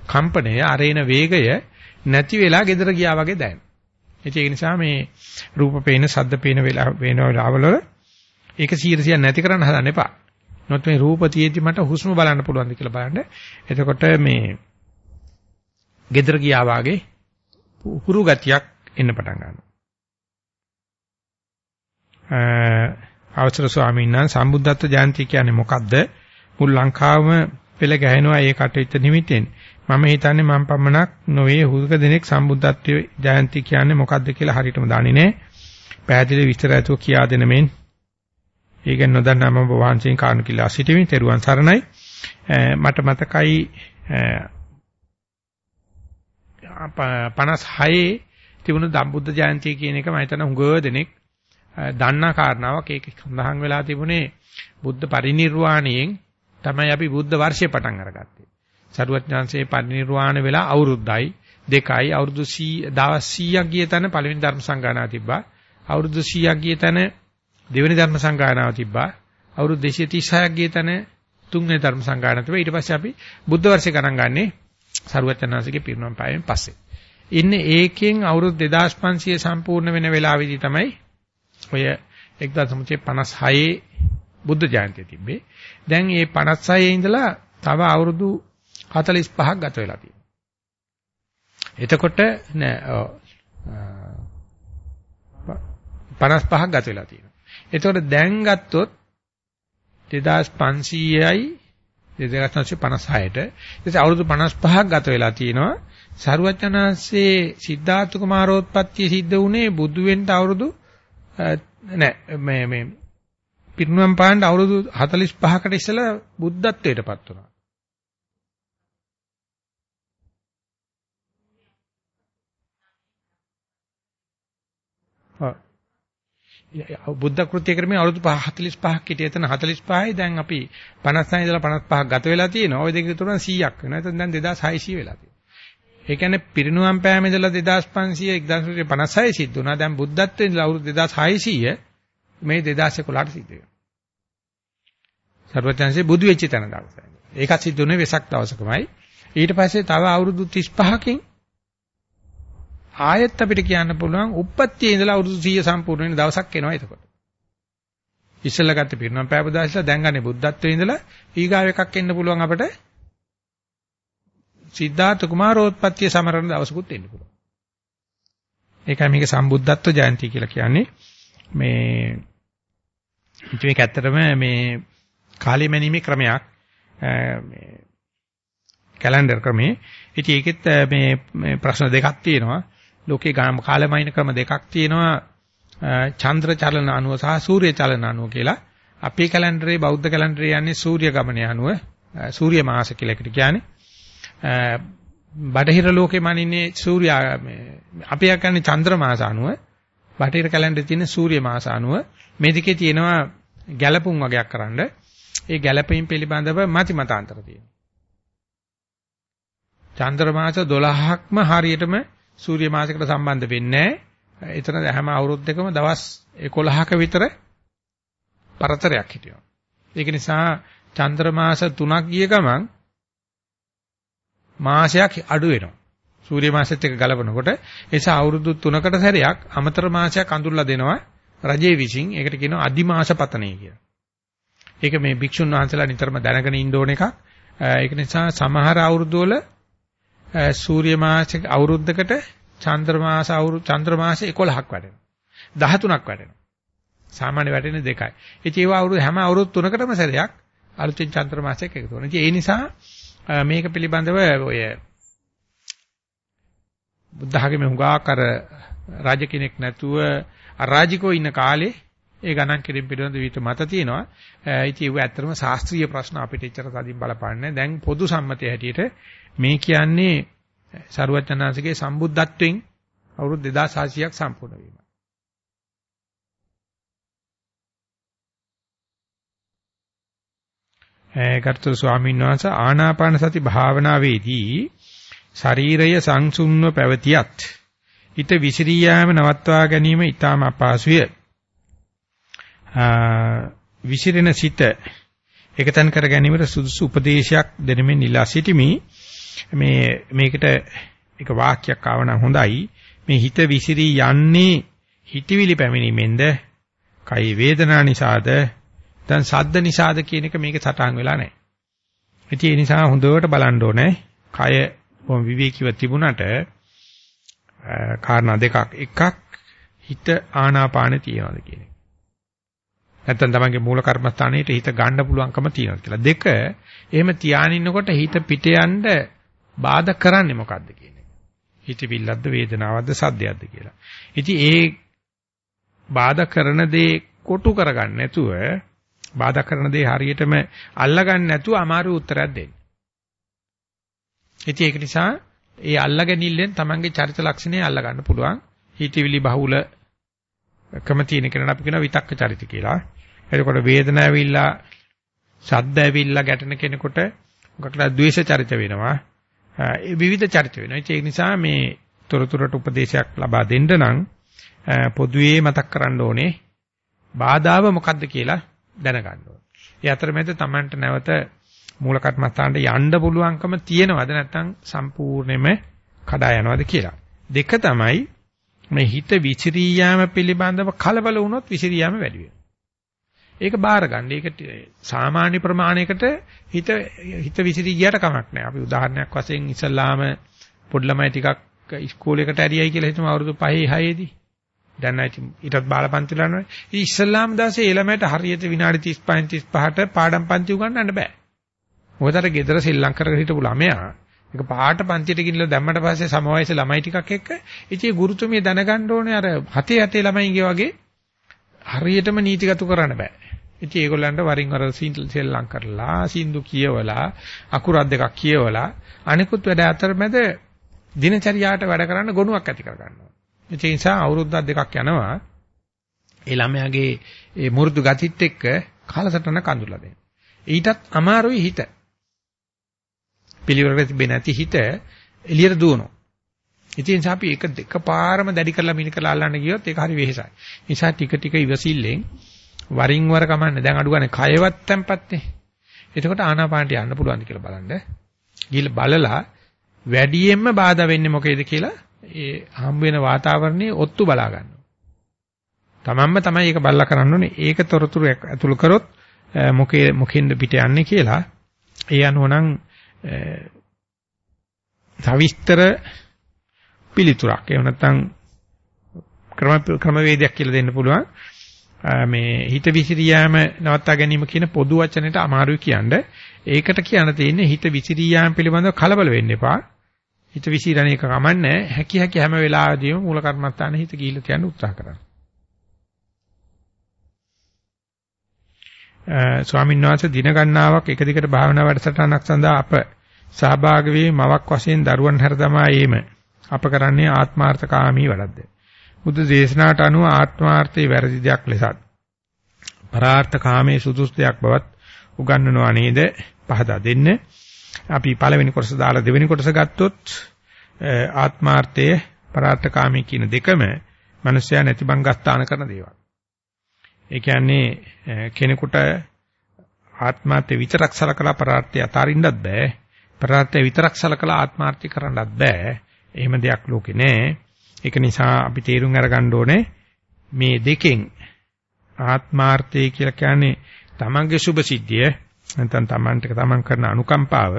කම්පණය අර එන වේගය නැති වෙලා gedara ගියා වගේ දැනෙන. ඒක නිසා මේ රූප පේන, ශබ්ද පේන වෙලාව වෙන වෙලාවල ඒක 100 නැති කරන්න හදන්න එපා. නොත් මේ රූප තියෙද්දි මට හුස්ම බලන්න පුළුවන්ද කියලා බලන්න. එතකොට මේ gedara ගියා වාගේ හුරු ගතියක් එන්න පටන් ගන්නවා. අවසර ස්වාමීන් වහන්සේ සම්බුද්ධත්ව ජයන්ති කියන්නේ මොකද්ද? මුල් ලංකාවම පෙළ ගැහෙනවා ඒ කටයුත්ත නිමිතෙන්. මම හිතන්නේ මම පමණක් නොවේ හුරුක දෙනෙක් සම්බුද්ධත්වයේ ජයන්ති කියන්නේ මොකද්ද කියලා හරියටම දන්නේ නැහැ. පැහැදිලි විස්තර ඇතුව කියා දෙන මෙන් ඒක නොදන්නා මම වහන්සේන් කාරණු කියලා සිටිමින් තෙරුවන් සරණයි. මට මතකයි 56 තිබුණු දම්බුද්ධ ජයන්තිය කියන එක මම හිතන හුඟ දෙනෙක් දන්නා කාරණාවක් ඒක සඳහන් වෙලා තිබුණේ බුද්ධ පරිනිර්වාණයෙන් තමයි අපි බුද්ධ වර්ෂය පටන් අරගත්තේ. සරුවත්ඥාන්සේ පරිනිර්වාණ වෙලා අවුරුද්දයි දෙකයි අවුරුදු 100 දවස් 100ක් ගිය තැන පළවෙනි ධර්ම සංගායනාව තිබ්බා. අවුරුදු 100ක් ගිය තැන දෙවෙනි ධර්ම සංගායනාව තිබ්බා. අවුරුදු 236ක් ගිය තැන තුන්වෙනි ධර්ම සංගායනාව තිබ්බා. ඊට පස්සේ අපි බුද්ධ වර්ෂය ගණන් ගන්නේ සරුවත්ඥාන්සේගේ පිරිනමන පායෙන් පස්සේ. ඉන්නේ ඒකෙන් අවුරුදු 2500 සම්පූර්ණ වෙන වෙලාවෙදී තමයි ඔය 1956 බුද්ධ ජයන්තිය තිබ්බේ. දැන් මේ 56 ඉඳලා තව අවුරුදු 45ක් ගත වෙලා තියෙනවා. එතකොට නෑ 55ක් ගත වෙලා තියෙනවා. එතකොට දැන් ගත්තොත් 2500යි 2956ට ඉතින් අවුරුදු 55ක් ගත වෙලා තියෙනවා. සරුවචනාංශේ සිද්ධාර්ථ කුමාරෝත්පත්තිය සිද්ධ වුණේ බුදු වෙන්න අවුරුදු නෑ මේ මේ පිරිනුවම් පාන්න අවුරුදු 45කට ඉස්සෙල්ලා බුද්ධත්වයටපත් වුණා. බුද්ධ කෘත්‍ය ක්‍රමයේ අවුරුදු 45ක් හිටිය එතන 45යි දැන් අපි 59 ඉඳලා 55ක් ගත වෙලා තියෙනවා. ওই දෙක තුන 100ක් වෙනවා. එතන දැන් 2600 වෙලා තියෙනවා. ඒ කියන්නේ පිරිනුවම් පෑම ඉඳලා 2500 1956 සිද්ධ වුණා. දැන් බුද්ධත්වයෙන් ඉඳලා අවුරුදු 2600 මේ 2011ට සිද්ධ වෙනවා. සර්වඥාන්සේ බුදු වෙච්ච තැන දවසයි. ඒකත් සිද්ධ වුණේ වෙසක් දවසකමයි. ඊට පස්සේ තව අවුරුදු 35කින් ආයෙත් අපිට කියන්න පුළුවන් උප්පත්තියේ ඉඳලා අවුරුදු 100 සම්පූර්ණ වෙන දවසක් එනවා එතකොට. ඉස්සෙල්ලා ගත්ත පිරිනම් පෑපදාසලා දැන් ගන්නේ බුද්ධත්වයේ ඉඳලා ඊගාව එකක් එන්න පුළුවන් අපිට සිද්ධාර්ථ කුමාරෝත්පත්තිය සමරන දවසකුත් එන්න පුළුවන්. ඒකයි මේක සම්බුද්ධත්ව ජයන්ති කියලා කියන්නේ. මේ මේක ඇත්තටම මේ කාලය මැනීමේ ක්‍රමයක් මේ කැලෙන්ඩර් ක්‍රමේ. ඉතින් ඒකෙත් මේ ප්‍රශ්න දෙකක් තියෙනවා. ලෝකේ කාලමයින ක්‍රම දෙකක් තියෙනවා චන්ද්‍ර චලන අනුව සහ සූර්ය චලන අනුව කියලා. අපේ කැලෙන්ඩරේ බෞද්ධ කැලෙන්ඩරේ යන්නේ සූර්ය ගමනේ අනුව සූර්ය මාස කියලා එකට කියන්නේ. බටහිර ලෝකේ මනින්නේ සූර්යා මේ අපි යන්නේ චන්ද්‍ර මාස අනුව. බටහිර කැලෙන්ඩරේ තියෙන සූර්ය මාස අනුව මේ දෙකේ තියෙනවා ගැළපුම් වගේක් කරන්න. ඒ ගැළපීම් පිළිබඳව මති මතාන්තර තියෙනවා. චන්ද්‍ර මාස 12ක්ම හරියටම සූර්ය මාසයකට සම්බන්ධ වෙන්නේ නැහැ. එතන හැම අවුරුද්දකම දවස් 11ක විතර පරතරයක් හිටිනවා. ඒක නිසා චන්ද්‍ර මාස 3ක් ගිය ගමන් මාසයක් අඩු වෙනවා. සූර්ය මාසෙත් එක්ක ගලපනකොට එසා අවුරුදු 3කට සැරයක් අමතර මාසයක් අඳුරලා දෙනවා රජේ විසින්. ඒකට කියනවා අදිමාස පතනය කියලා. ඒක මේ භික්ෂුන් වහන්සේලා නිතරම දැනගෙන ඉන්න ඕන එකක්. ඒක නිසා සමහර අවුරුදු වල සූර්ය මාසික අවුරුද්දකට චන්ද්‍ර මාස අවුරුදු චන්ද්‍ර මාස 11ක් වැඩෙනවා. 13ක් වැඩෙනවා. සාමාන්‍ය වැඩෙන දෙකයි. ඉතින් ඒවා අවුරුදු හැම අවුරුදු තුනකටම සැරයක් අලුතින් චන්ද්‍ර මාසයක් එකතු වෙනවා. ඉතින් ඒ නිසා මේක පිළිබඳව ඔය බුද්ධ ධර්මයේ හුඟක් අර රාජ කෙනෙක් නැතුව අරාජිකෝ ඉන්න කාලේ ඒ ගණන් කිරීම පිළිබඳ විවිධ මත තියෙනවා. ඉතින් ඒව ඇත්තටම ශාස්ත්‍රීය ප්‍රශ්න අපිට එච්චර කදින් බලපාන්නේ දැන් පොදු සම්මතය හැටියට මේ කියන්නේ සරුවචනාංශගේ සම්බුද්ධත්වයෙන් අවුරුදු 2600ක් සම්පූර්ණ වීම. ගරුතර ස්වාමීන් වහන්සේ ආනාපාන සති භාවනාවේදී ශරීරය සංසුන්ව පැවතියත් හිත විසිරී යාම නවත්වා ගැනීම ඊටම අපහසුය. විසිරෙන සිත එකතෙන් කර ගැනීමට සුදුසු උපදේශයක් දෙනෙමින් ඉලා සිටිමි. මේ මේකට එක වාක්‍යයක් ආවනම් හොඳයි. මේ හිත විසිරී යන්නේ හිතවිලි පැමිණීමෙන්ද, කයි වේදනා නිසාද, දැන් සද්ද නිසාද කියන එක මේක සටහන් වෙලා නැහැ. ඉතින් ඒ නිසා හොඳට බලන්න ඕනේ. කය බොම් විවේකීව තිබුණට කාරණා දෙකක්. එකක් හිත ආනාපානෙ තියනවාද කියන එක. නැත්තම් තමන්ගේ මූල කර්මස්ථානයේට හිත ගන්න පුළුවන්කම තියෙනවා කියලා. දෙක එහෙම තියානින්නකොට හිත පිට යන්න බාධා කරන්නේ මොකද්ද කියන එක. හිතවිල්ලක්ද වේදනාවක්ද සද්දයක්ද කියලා. ඉතින් ඒ බාධා කරන දේ කොටු කරගන්න නැතුව බාධා කරන දේ හරියටම අල්ලගන්න නැතුව අමාරු උත්තරයක් දෙන්න. ඉතින් ඒක නිසා ඒ අල්ලගැනිල්ලෙන් තමන්ගේ චරිත ලක්ෂණය අල්ලගන්න පුළුවන්. හිතවිලි බහුල කම තියෙන කෙනාට අපි කියනවා විතක්ක චරිත කියලා. එතකොට වේදනාව ඇවිල්ලා ශබ්ද ඇවිල්ලා ගැටෙන කෙනෙකුට මොකක්ද ද්වේෂ චරිත වෙනවා. ඒ විවිධ චරිත වෙනවා. ඒ නිසා මේ තොරතුරට උපදේශයක් ලබා දෙන්න නම් පොදුවේ මතක් කරන්න ඕනේ බාධාව මොකද්ද කියලා දැනගන්න ඕනේ. ඒ අතරමැද Tamanට නැවත මූල කර්මස්ථානට යන්න පුළුවන්කම තියෙනවද නැත්නම් සම්පූර්ණයෙන්ම කඩා යනවද කියලා. දෙක තමයි මේ හිත විචිරී යාම පිළිබඳව කලබල වුණොත් විචිරී යාම වැඩි වෙනවා. ඒක බාර ගන්න. ඒක සාමාන්‍ය ප්‍රමාණයකට හිත හිත විසිරී ගියට කමක් නැහැ. අපි උදාහරණයක් වශයෙන් ඉස්සල්ලාම පොඩි ළමයි ටිකක් ඉස්කෝලේකට ඇරියයි කියලා හිතමු අවුරුදු 5 6 දී. දැන් නැති ඊටත් බාලපන්ති ලනවනේ. ඉතින් ඉස්සල්ලාම දාසේ ඒ ළමයට හරියට විනාඩි 35 35ට පාඩම් පන්ති උගන්වන්න බෑ. මොකදට ගෙදර ශ්‍රී ලංකාවේ හිටපු ළමයා ඒක පාට පන්තියට ගිහිල්ලා දැම්මට පස්සේ සමවයස ළමයි ටිකක් එක්ක ඉතින් ගුරුතුමිය දැනගන්න ඕනේ අර හතේ හතේ ළමයින්ගේ වගේ හරියටම නීතිගත කරන්න බෑ. ඉතින් ඒගොල්ලන්ට වරින් වර සෙල්ලම් කරලා සින්දු කියවලා අකුරක් දෙකක් කියවලා අනිකුත් වැඩ අතරමැද දිනචරියාට වැඩ කරන්න ගුණයක් ඇති කර ගන්නවා. ඒ නිසා අවුරුද්දක් දෙකක් යනවා. ඒ ළමයාගේ ඒ මුරුදු ගතිත් එක්ක කාලසටහන කඳුලා දෙන්න. ඊටත් අමාරුයි හිත. පිළිවෙලට තිබෙන්නේ නැති හිත එළියට දුවනවා. ඉතින් අපි එක දෙකපාරම දැඩි කරලා මිනි කරලා අල්ලන්න ගියොත් ඒක හරි වෙහෙසයි. නිසා ටික ටික ඉවසිල්ලෙන් වරින් වර කමන්නේ. දැන් අඩු ගන්න කයවත් තැම්පත්නේ. එතකොට ආනාපානට යන්න පුළුවන්ද කියලා බලන්න. ගිහලා බලලා වැඩියෙන්ම බාධා වෙන්නේ මොකේද කියලා ඒ හම්බ වෙන වාතාවරණයේ ඔත්තු බලා ගන්නවා. තමන්ම තමයි ඒක බල්ලා කරන්න ඕනේ. ඒක තොරතුරු ඇතුළු කරොත් මොකේ මොකින්ද පිට යන්නේ කියලා ඒ අනුව නම් සවිස්තර පිළිතුරක් එහෙම නැත්නම් ක්‍රම ක්‍රමවේදයක් කියලා දෙන්න පුළුවන් මේ හිත විසිරියාම නවත්තා ගැනීම කියන පොදු වචනෙට අමාරුයි කියන්නේ ඒකට කියන්න තියෙන්නේ හිත විසිරියාම පිළිබඳව කලබල වෙන්න එපා. හිත විසිරණ එක කමන්නේ හැකි හැකි හැම වෙලාවෙදීම මූල කර්මත්තාන හිත ගිහිල්ලා තියන්න උත්සාහ කරන්න. ස්වාමීන් වහන්සේ දින ගණනාවක් එක දිගට භාවනා වැඩසටහනක් සඳහා අප සහභාගී වී මවක් වශයෙන් දරුවන් හැර දමා ඒම අප කරන්නේ ආත්මార్థකාමී වැඩක්ද? බුදු දේශනාට අනුව ආත්මාර්ථයේ වැරදි දෙයක් ලෙසත් පරාර්ථ කාමයේ සුදුසු දෙයක් බවත් උගන්වනවා නේද පහදා දෙන්න. අපි පළවෙනි කොටස දාලා දෙවෙනි කොටස ගත්තොත් ආත්මාර්ථයේ පරාර්ථ කාමයේ කියන දෙකම මිනිස්යා නැතිබංගස්ථාන කරන දේවල්. ඒ කියන්නේ කෙනෙකුට ආත්මාර්ථය විතරක් සලකලා පරාර්ථය අතාරින්නත් බෑ. පරාර්ථය විතරක් සලකලා ආත්මාර්ථය කරන්නත් බෑ. එහෙම දෙයක් ලෝකේ නෑ. ඒක නිසා අපි තේරුම් අරගන්න ඕනේ මේ දෙකෙන් ආත්මාර්ථය කියලා කියන්නේ තමන්ගේ සුභ සිද්ධිය නැත්නම් තමන්ට තමන් කරන අනුකම්පාව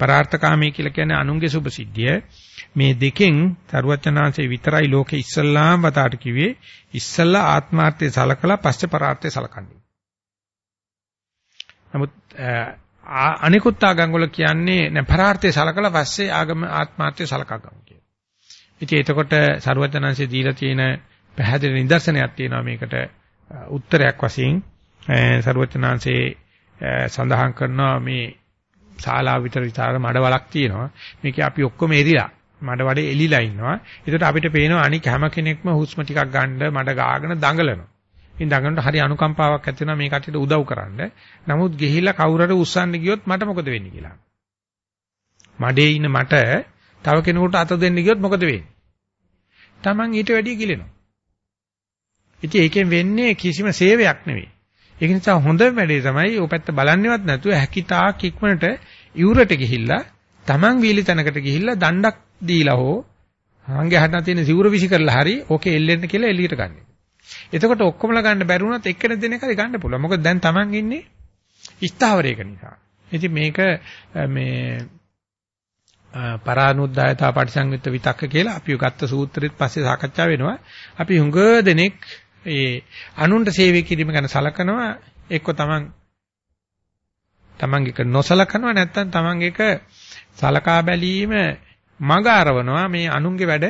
පරාර්ථකාමී කියලා කියන්නේ අනුන්ගේ සුභ සිද්ධිය මේ දෙකෙන් තරුවචනාංශේ විතරයි ලෝකේ ඉස්සල්ලාම වතාවට කිව්වේ ඉස්සල්ලා ආත්මාර්ථය සලකලා පස්සේ පරාර්ථය සලකන්නේ. නමුත් අනිකුත් ආගම් වල කියන්නේ නෑ පරාර්ථය සලකලා පස්සේ ආගම ආත්මාර්ථය සලකා ගමු කියලා. ඉතින් එතකොට සරුවචනාංශේ දීලා තියෙන පැහැදිලි නිදර්ශනයක් තියෙනවා මේකට උත්තරයක් වශයෙන් සරුවචනාංශේ සඳහන් කරනවා මේ ශාලාව විතර විතර මඩවලක් තියෙනවා. මේකේ අපි ඔක්කොම එරිලා මඩ වඩේ එලිලා ඉන්නවා. ඒකට අපිට පේනවා අනික හැම කෙනෙක්ම හුස්ම ටිකක් ගන්න මඩ ගාගෙන දඟලනවා. ඉතින් දඟලනට හරි අනුකම්පාවක් ඇති වෙනවා මේ කට්ටියට උදව් කරන්න. නමුත් ගිහිල්ලා කවුරුහරි උස්සන්න ගියොත් මට මොකද වෙන්නේ කියලා. මඩේ ඉන්න මට තව කෙනෙකුට අත දෙන්න ගියොත් මොකද වෙන්නේ? Taman ඊට වැඩිය ගිලෙනවා. ඉතින් ඒකෙන් වෙන්නේ කිසිම සේවයක් නෙවෙයි. ඒක නිසා හොඳ වැඩේ තමයි ඔය පැත්ත බලන්නේවත් නැතුව හැකිතාක් ඉක්මනට ඉවුරට ගිහිල්ලා Taman වීලි තැනකට ගිහිල්ලා දණ්ඩක් දීලා හෝ හංගේ හටන තියෙන සිවුර විසි කරලා හරි ඕකේ එල්ලෙන්න කියලා එළියට ගන්න. එතකොට ඔක්කොමලා ගන්න බැරි වුණත් එක්කෙනෙක් දෙනෙක් හරි ගන්න පුළුවන්. මොකද දැන් Taman ඉන්නේ ස්ථාවරයක නිසා. ඉතින් මේක මේ පරානුද්දායතා පටිසංයුත්ත විතක්ක කියලා අපි ගත්ත සූත්‍රෙත් පස්සේ සාකච්ඡා වෙනවා. අපි හුඟ දෙනෙක් ඒ අනුන්ට සේවය කිරීම ගැන සලකනවා එක්ක තමන් තමන්ගේ නොසලකනවා නැත්නම් තමන්ගේ සලකා බැලීම මග අරවනවා මේ අනුන්ගේ වැඩ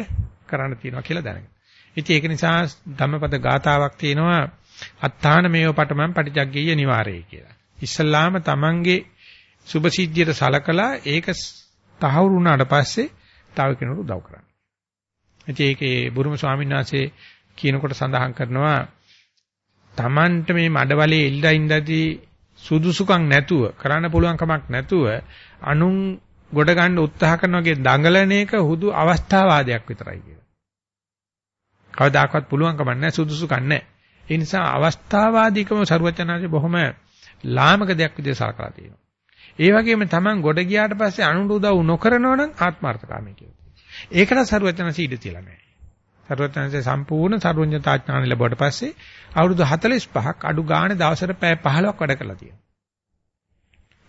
කරන්න තියනවා කියලා දැනගෙන. ඉතින් ඒක නිසා ධම්මපද ගාතාවක් තියෙනවා අත්තාන මේව පටමන් පටිජග්ගීය නිවාරේ කියලා. ඉස්සල්ලාම තමන්ගේ සුභ සිද්ධියට සලකලා ඒක තහවුරු වුණාට පස්සේ තව කෙනෙකුට උදව් කරන්න. ඉතින් ඒකේ බුරුම ස්වාමීන් වහන්සේ කියනකොට සඳහන් කරනවා Tamanට මේ මඩවලේ එල්ලා ඉඳදී සුදුසුකම් නැතුව කරන්න පුළුවන් කමක් නැතුව අනුන් ගොඩ ගන්න උත්සාහ කරන වගේ දඟලන එක හුදු අවස්ථාවාදයක් විතරයි කියලා. කවදාකවත් පුළුවන් කමක් නැහැ සුදුසුකම් නැහැ. ඒ නිසා අවස්ථාවාදීකම ਸਰවචනාංශේ බොහොම ලාමක දෙයක් විදිහට සලකලා තියෙනවා. ඒ වගේම Taman ගොඩ ගියාට පස්සේ අනුන්ට උදව් නොකරනවා නම් ආත්මార్థකාමී කියලා. ඒකට සරුවචනසී ඉඩ තියලා නැහැ. සරුවචනසේ සම්පූර්ණ සරුවඥතා ඥාන ලැබුවට පස්සේ අවුරුදු 45ක් අඩු ගානේ දවසට පැය 15ක් වැඩ කළා තියෙනවා.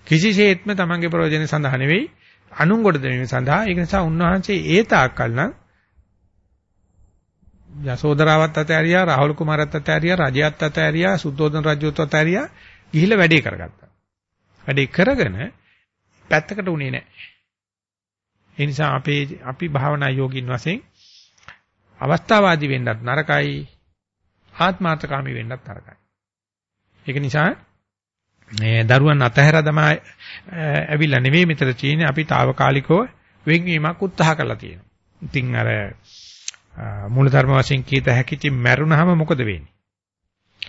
කිසිසේත්ම Tamanගේ ප්‍රයෝජනෙ සඳහා නෙවෙයි අනුන් ගොඩ දෙවීම සඳහා ඒක නිසා උන්වහන්සේ ඒ තාක්කල් නම් යසෝදරාවත් අතෑරියා රාහුල කුමාරත් අතෑරියා රජයත් අතෑරියා සුද්ධෝදන රජුත් අතෑරියා ගිහිල්ලා වැඩේ කරගත්තා. වැඩේ කරගෙන පැත්තකට උනේ නැහැ. ඒ නිසා අපේ අපි භාවනා යෝගින් වශයෙන් අවස්ථාවාදී වෙන්නත් නරකයි ආත්මාර්ථකාමී වෙන්නත් නරකයි. ඒක නිසා මේ දරුවන් අතහැර දමා ඇවිල්ලා නෙවෙයි මෙතන තියෙන්නේ අපි తాවකාලිකව වෙන්වීමක් උත්සාහ කරලා තියෙනවා. ඉතින් අර මූලධර්ම වශයෙන් කීත හැකිති මැරුණාම මොකද වෙන්නේ?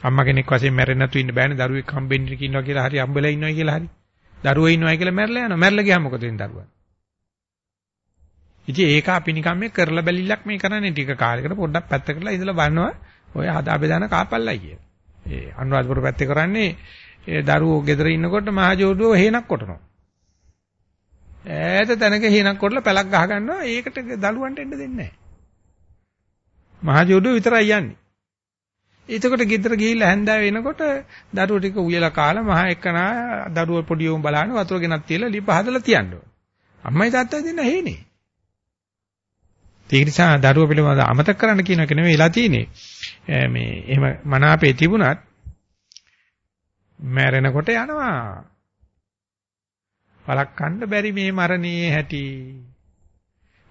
අම්මා කෙනෙක් වශයෙන් මැරෙන්නේ නැතු ඉන්න බෑනේ දරුවෙක් හම්බෙන්න ඉන්නවා කියලා හරි හම්බෙලා ඉන්නවා කියලා හරි. දරුවෝ ඉන්නවා කියලා මැරලා යනවා. මැරලා ගියාම මොකද වෙන්නේ දරුවා? ඉතින් ඒක අපි නිකන් මේ කරලා බැලිල්ලක් මේ කරන්නේ ටික කාලයකට පොඩ්ඩක් පැත්තකටලා ඉඳලා බලනවා ඔය හදා බෙදාන කාපල්ලයි කියලා. ඒ අනුරාධපුර පැත්තේ කරන්නේ ඒ දරුවෝ ගෙදර ඉන්නකොට මහජෝඩුව හේනක් කොටනවා. ඈත තැනක හේනක් කොටලා පැලක් ගහ ගන්නවා. ඒකට දළුවන්ට එන්න දෙන්නේ නැහැ. මහජෝඩුව විතරයි යන්නේ. එතකොට ගෙදර ගිහිල්ලා හැන්දෑව වෙනකොට දරුවෝ ටික උයලා කාලා මහ එක්කනා දරුවෝ පොඩි උන් බලන වතුර ගෙනත් තියලා ලිප හදලා තියන්න ඕන. අම්මයි තාත්තයි දෙන්න හේනේ. ඒ නිසා දරුවෝ පිළිබඳව අමතක කරන්න කියන එක නෙමෙයි වෙලා තියෙන්නේ. මේ එහෙම මනාපේ තිබුණත් මැරෙනකොට යනවා. වලක්වන්න බැරි මේ මරණයේ හැටි.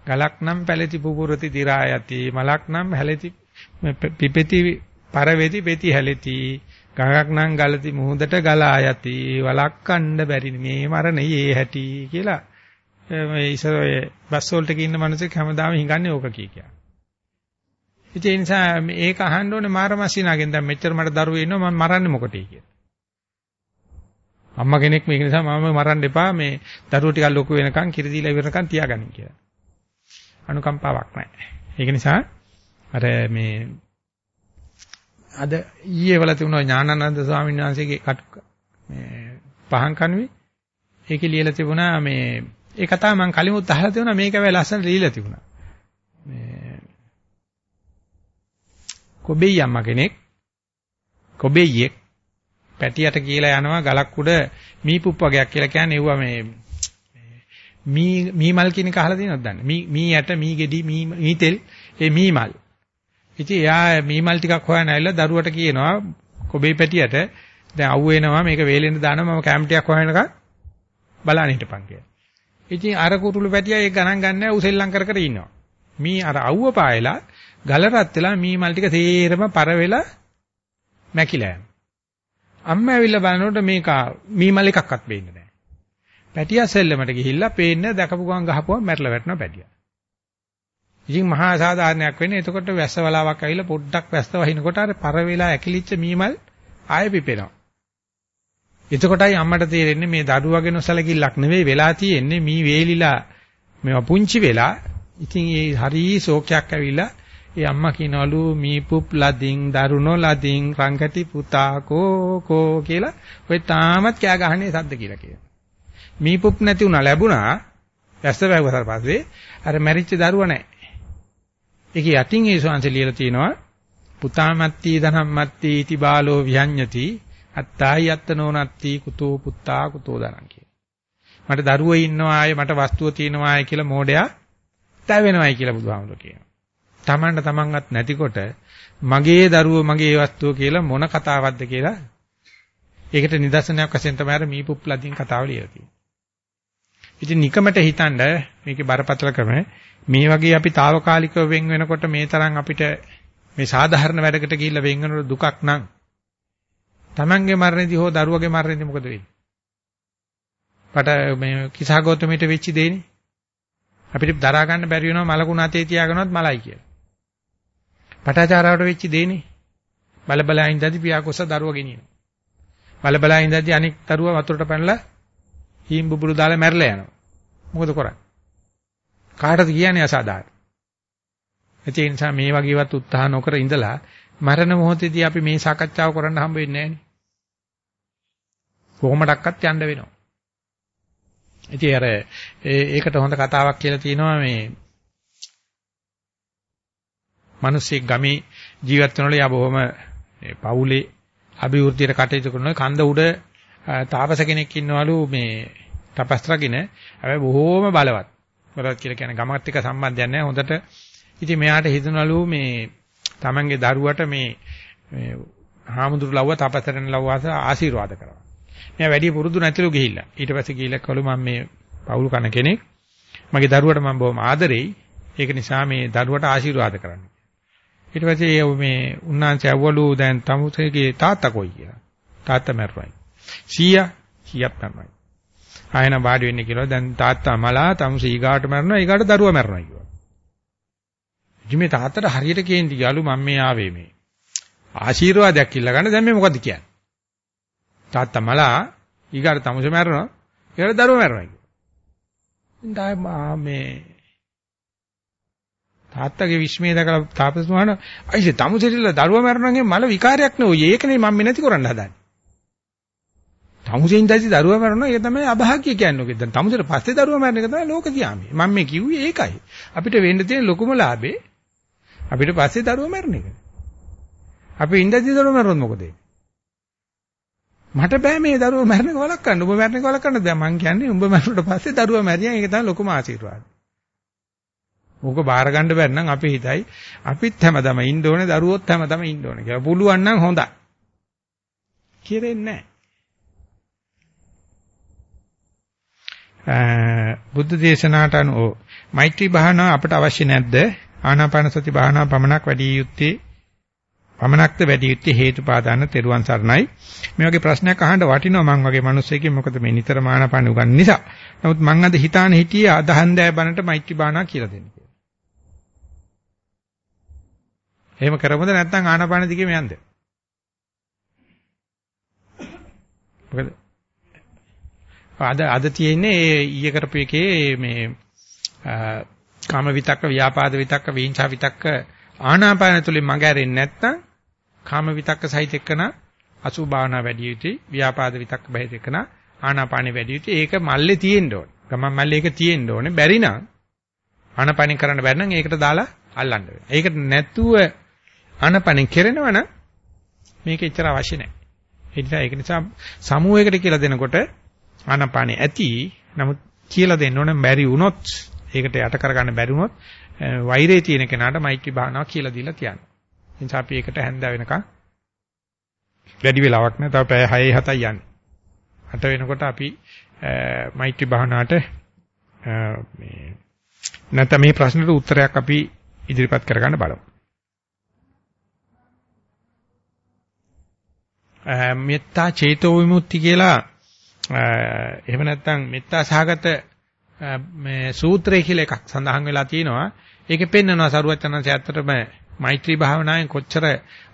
ගලක් නම් පැලති පුපුරති දි รา යති මලක් නම් හැලති පිපෙති පරවේති පෙති හැලෙති ගඟක් නම් ගලති මුහුදට ගලා යති වලක්වන්න බැරි මේ මරණයේ හැටි කියලා මේ ඉස්සර ඔය බස් වලට ගින්න මිනිස්සු හැමදාම හිඟන්නේ ඕක කී කියා. ඉතින් ඒ නිසා මේක අහන්න ඕනේ මාරමස්සිනාගෙන් දැන් මෙච්චර මට දරුවෝ ඉන්නවා මම මරන්නේ මොකටද කියලා. අම්මා කෙනෙක් මේක නිසා මම මරන්න එපා මේ දරුවෝ ටිකක් ලොකු වෙනකන් කිරි දීලා ඉවරනකන් තියාගන්න කියලා. අනුකම්පාවක් නැහැ. ඒක නිසා අර මේ අද ඊයේ වල තිබුණා ඥානানন্দ ස්වාමීන් වහන්සේගේ කටුක මේ පහන් කණුවේ. ඒකේ ලියලා තිබුණා මේ ඒ කතාව මම කලිමුත් අහලා තිබුණා මේක වෙයි ලස්සන ලියලා තිබුණා. මේ කොබෙයි අම්මා කෙනෙක් කොබෙයියෙක් පැටියට කියලා යනවා ගලක් උඩ මීපුප් වගේක් කියලා කියන්නේ ඒවා මේ මී මීමල් කියන එක අහලා තියෙනවද දන්නේ? මී මී යට මී ගෙඩි මී මී තෙල් ඒ මීමල්. ඉතින් එයා මී මල් ටිකක් හොයන ඇවිල්ලා දරුවට කියනවා කොබේ පැටියට දැන් අවු වෙනවා මේක වේලෙන්න දානවා මම කැම් ටිකක් හොයනකම් බලන්න හිටපන් කියලා. ඉතින් අර කුරුළු පැටියා ඒක ගණන් ගන්නෑ උසෙල්ලම් කර කර ඉන්නවා. මී අර අවුව පායලා ගල රත් වෙලා මී මල් ටික තේරම පර වෙලා මැකිලා යනවා. අම්මා ඇවිල්ලා බලනකොට මේක මී මල් එකක්වත් පේන්නේ නැහැ. පැටියා සෙල්ලමට ගිහිල්ලා පේන්නේ දැකපු ගමන් ගහපුවා මැරලා වැටෙනවා පැටියා. ඉතින් මහා සාධාරණයක් වෙන්නේ එතකොට වැස්ස වලාවක් ඇවිල්ලා පොඩ්ඩක් වැස්ස වහිනකොට අර පර වෙලා ඇකිලිච්ච මීමල් ආයෙ පිපෙනවා. එතකොටයි අම්මට තේරෙන්නේ මේ දරුවගේ නොසලකිල්ලක් නෙවෙයි වෙලා තියෙන්නේ මී වේලිලා මේවා පුංචි වෙලා ඉතින් ඒ හරි ශෝකයක් ඇවිල්ලා ඒ අම්මා කියනවලු මීපුප් ලදින් දරුණෝ ලදින් රංගති පුතා කෝ කෝ කියලා ඔය තාමත් කෑ ගහන්නේ සද්ද කියලා කියනවා. මීපුප් නැති වුණා ලැබුණා ඇස්ස වැවුවට පස්සේ අර මැරිච්ච දරුවා නැහැ. ඒකේ යටින් ඒ ශාංශ ලියලා තියෙනවා පුතාමත්ති ධනම්මත්ති इति බාලෝ විහඤ්ඤති අත්තායි අත්තනෝනත්ති කුතෝ පුත්තා කුතෝ දරං කිය. මට දරුවෝ ඉන්නවා ආයේ මට වස්තුව තියෙනවා ආයේ කියලා මෝඩයා තැවෙනවයි කියලා බුදුහාමුදුරුවෝ කියනවා. Tamanට Tamanවත් නැතිකොට මගේ දරුවෝ මගේ වස්තුව කියලා මොන කතාවක්ද කියලා ඒකට නිදර්ශනයක් වශයෙන් තමයි අර මීපුප්ලදින් කතාව ලියලා තියෙන්නේ. ඉතින් නිකමට හිතනද මේකේ බරපතලකම මේ වගේ අපි తాවකාලිකව වෙන් වෙනකොට මේ තරම් අපිට මේ සාධාරණ වැඩකට ගිහිල්ලා වෙන් වෙනකොට දුකක් නම් Tamanගේ මරණයේදී හෝ දරුවගේ මරණයේදී මොකද වෙන්නේ? පට මේ කිසాగෞතමයට වෙච්ච දෙන්නේ අපිට දරා ගන්න බැරි වෙනවා මලකුණ අතේ තියාගෙනවත් මලයි කියලා. පටාචාරාවට වෙච්ච දෙන්නේ බල බල ඉඳදී පියාකොස දරුවා ගෙනියනවා. බල බල ඉඳදී අනික් දරුවා වතුරට පැනලා හීම් බුබුලු දාලා මැරලා යනවා. මොකද කරන්නේ? කාටද කියන්නේ අසාධාරණ? ඒ නිසා මේ වගේවත් උත්සාහ නොකර ඉඳලා මරණ මොහොතේදී අපි මේ සාකච්ඡාව කරන්න හම්බ වෙන්නේ නැහැ නේ. කොහොමඩක්වත් යන්න වෙනවා. ඉතින් අර ඒකට හොඳ කතාවක් කියලා තියෙනවා මේ මිනිස්සෙක් ගමේ ජීවත් වෙනකොට යා බොහොම පවුලේ අභිවෘද්ධියට කටයුතු කරන කන්ද උඩ තාපස කෙනෙක් ඉන්නවලු මේ තපස් රකින්න හැබැයි බොහොම බලවත්. බලවත් කියලා කියන්නේ ගමත් එක්ක සම්බන්ධයක් නැහැ. හොඳට ඉතින් මෙයාට හිතනවලු මේ තමන්ගේ දරුවට මේ මේ හාමුදුරු ලව්ව තපතරන ලව්වාස ආශිර්වාද කරනවා. මෙයා වැඩි පුරුදු නැතිලු ගිහිල්ලා. ඊට පස්සේ ගිහිල්ලා කළු මම මේ පවුල් කන කෙනෙක්. මගේ දරුවට මම බොහොම ආදරෙයි. ඒක නිසා මේ දරුවට ආශිර්වාද කරන්න. ඊට පස්සේ මේ උන්නාන්සේ අවවලු දැන් තමුසේගේ තාත්තා කොයි කියලා. තාත්තා මැරුණයි. සීයා සීයක් මැරුණයි. ආයන වාඩි වෙන්න කියලා දැන් තාත්තා මලා තමුසේ ඊගාට මැරුණා ඊගාට දරුවා මැරුණා කිව්වා. ඉතින් මේ තාත්තට හරියට කේන්ති ගලු මම මේ ආවේ මේ. ආශිර්වාදයක් ඉල්ල ගන්න දැන් මේ මොකද කියන්නේ? තාත්තා මලා ඊගාට තමුසේ මැරෙනවා. ඊගාට දරුවා මැරෙනවා. ඉතින් මේ තාත්තගේ විශ්මය දැකලා තාපසතුමාන අයිසේ තමුසෙරිලා දරුවා මැරෙනවාගේ මල විකාරයක් නෙවෙයි. ඒකනේ මම නැති කරන්න හදන්නේ. තමුසෙන් දැසි දරුවා මැරෙනවා ඒක තමයි අභාග්‍ය කියන්නේ. ඔක දැන් තමුසෙට පස්සේ දරුවා මැරෙන එක තමයි ලෝක කියාමේ. මම මේ කිව්වේ ඒකයි. අපිට වෙන්න තියෙන ලොකුම ලාභේ අපිට පස්සේ දරුවා මැරෙන එක. අපි ඉඳදී දරුවා මැරුණොත් මොකද මට බෑ මේ දරුවා මැරෙන එක වළක්වන්න. ඔබ මැරෙන එක වළක්වන්න දැන් මං කියන්නේ උඹ මැරුණට පස්සේ දරුවා මැරියා ඒක තමයි ලොකුම ආශිර්වාදය. ඕක බාර ගන්න බැරි නම් අපි හිතයි අපිත් හැමදාම ඉන්න ඕනේ දරුවොත් හැමදාම ඉන්න ඕනේ කියලා. පුළුවන් නම් හොඳයි. කියෙන්නේ නැහැ. බුද්ධ දේශනාවට අනුව මෛත්‍රී භාවනාව අපට අවශ්‍ය නැද්ද? ආනාපාන සති භාවනාව පමණක් වැඩි යුත්තේ පමණක්ද වැඩි යුත්තේ හේතුපාදාන තෙරුවන් සරණයි. මේ වගේ ප්‍රශ්නයක් අහන්න වටිනවා මං වගේ මිනිස්සෙකින් මොකද මේ නිතර ආනාපාන උගන්න නිසා. නමුත් මං අද හිතාන හිටියේ අදහන් දෑ බණට මෛත්‍රී භාවනාව කියලා දෙන්න. එහෙම කරමුද නැත්නම් ආනාපාන දිගේම යන්ද? මොකද අද අද තියෙන්නේ ඊයේ කරපු එකේ මේ කාම විතක්ක ව්‍යාපාද විතක්ක වීංචා විතක්ක ආනාපාන තුලින් මඟ ඇරෙන්නේ නැත්නම් කාම විතක්ක සහිත එක්කන අසුභ භාවනා වැඩි යුතුයි ව්‍යාපාද විතක්ක බහිත එක්කන ආනාපානෙ වැඩි යුතුයි. ඒක මල්ලේ තියෙන්න ඕනේ. ගමන් මල්ලේ ඒක තියෙන්න ඕනේ. බැරි නම් ආනාපානෙ කරන්න බැරි නම් ඒකට දාලා අල්ලන්න වෙනවා. ඒකට නැතුව ආනපනෙන් කෙරෙනවා නම් මේක එච්චර අවශ්‍ය නැහැ. ඒ නිසා ඒක නිසා සමූහයකට කියලා දෙනකොට ආනපනෙ ඇති නමුත් කියලා දෙන්න ඕනේ බැරි වුණොත් ඒකට යට කරගන්න බැරි වුණොත් වෛරේ තියෙන කෙනාට මෛත්‍රී භාවනාව කියලා දීලා තියන්න. ඒ නිසා අපි ඒකට හැන්දා වෙනකන් වැඩි වෙලාවක් නෑ. තව පැය 6 7යි යන්නේ. 8 වෙනකොට අපි මෛත්‍රී භාවනාවට මේ නැත්නම් මේ ප්‍රශ්නෙට උත්තරයක් අපි ඉදිරිපත් කරගන්න බලමු. මෙත්තා චේතෝ විමුක්ති කියලා එහෙම නැත්නම් මෙත්තා සහගත මේ සූත්‍රය කියලා එකක් සඳහන් වෙලා තියෙනවා. ඒකේ පෙන්නනවා සරුවචනන්සේ ඇත්තටම මෛත්‍රී භාවනාවෙන් කොච්චර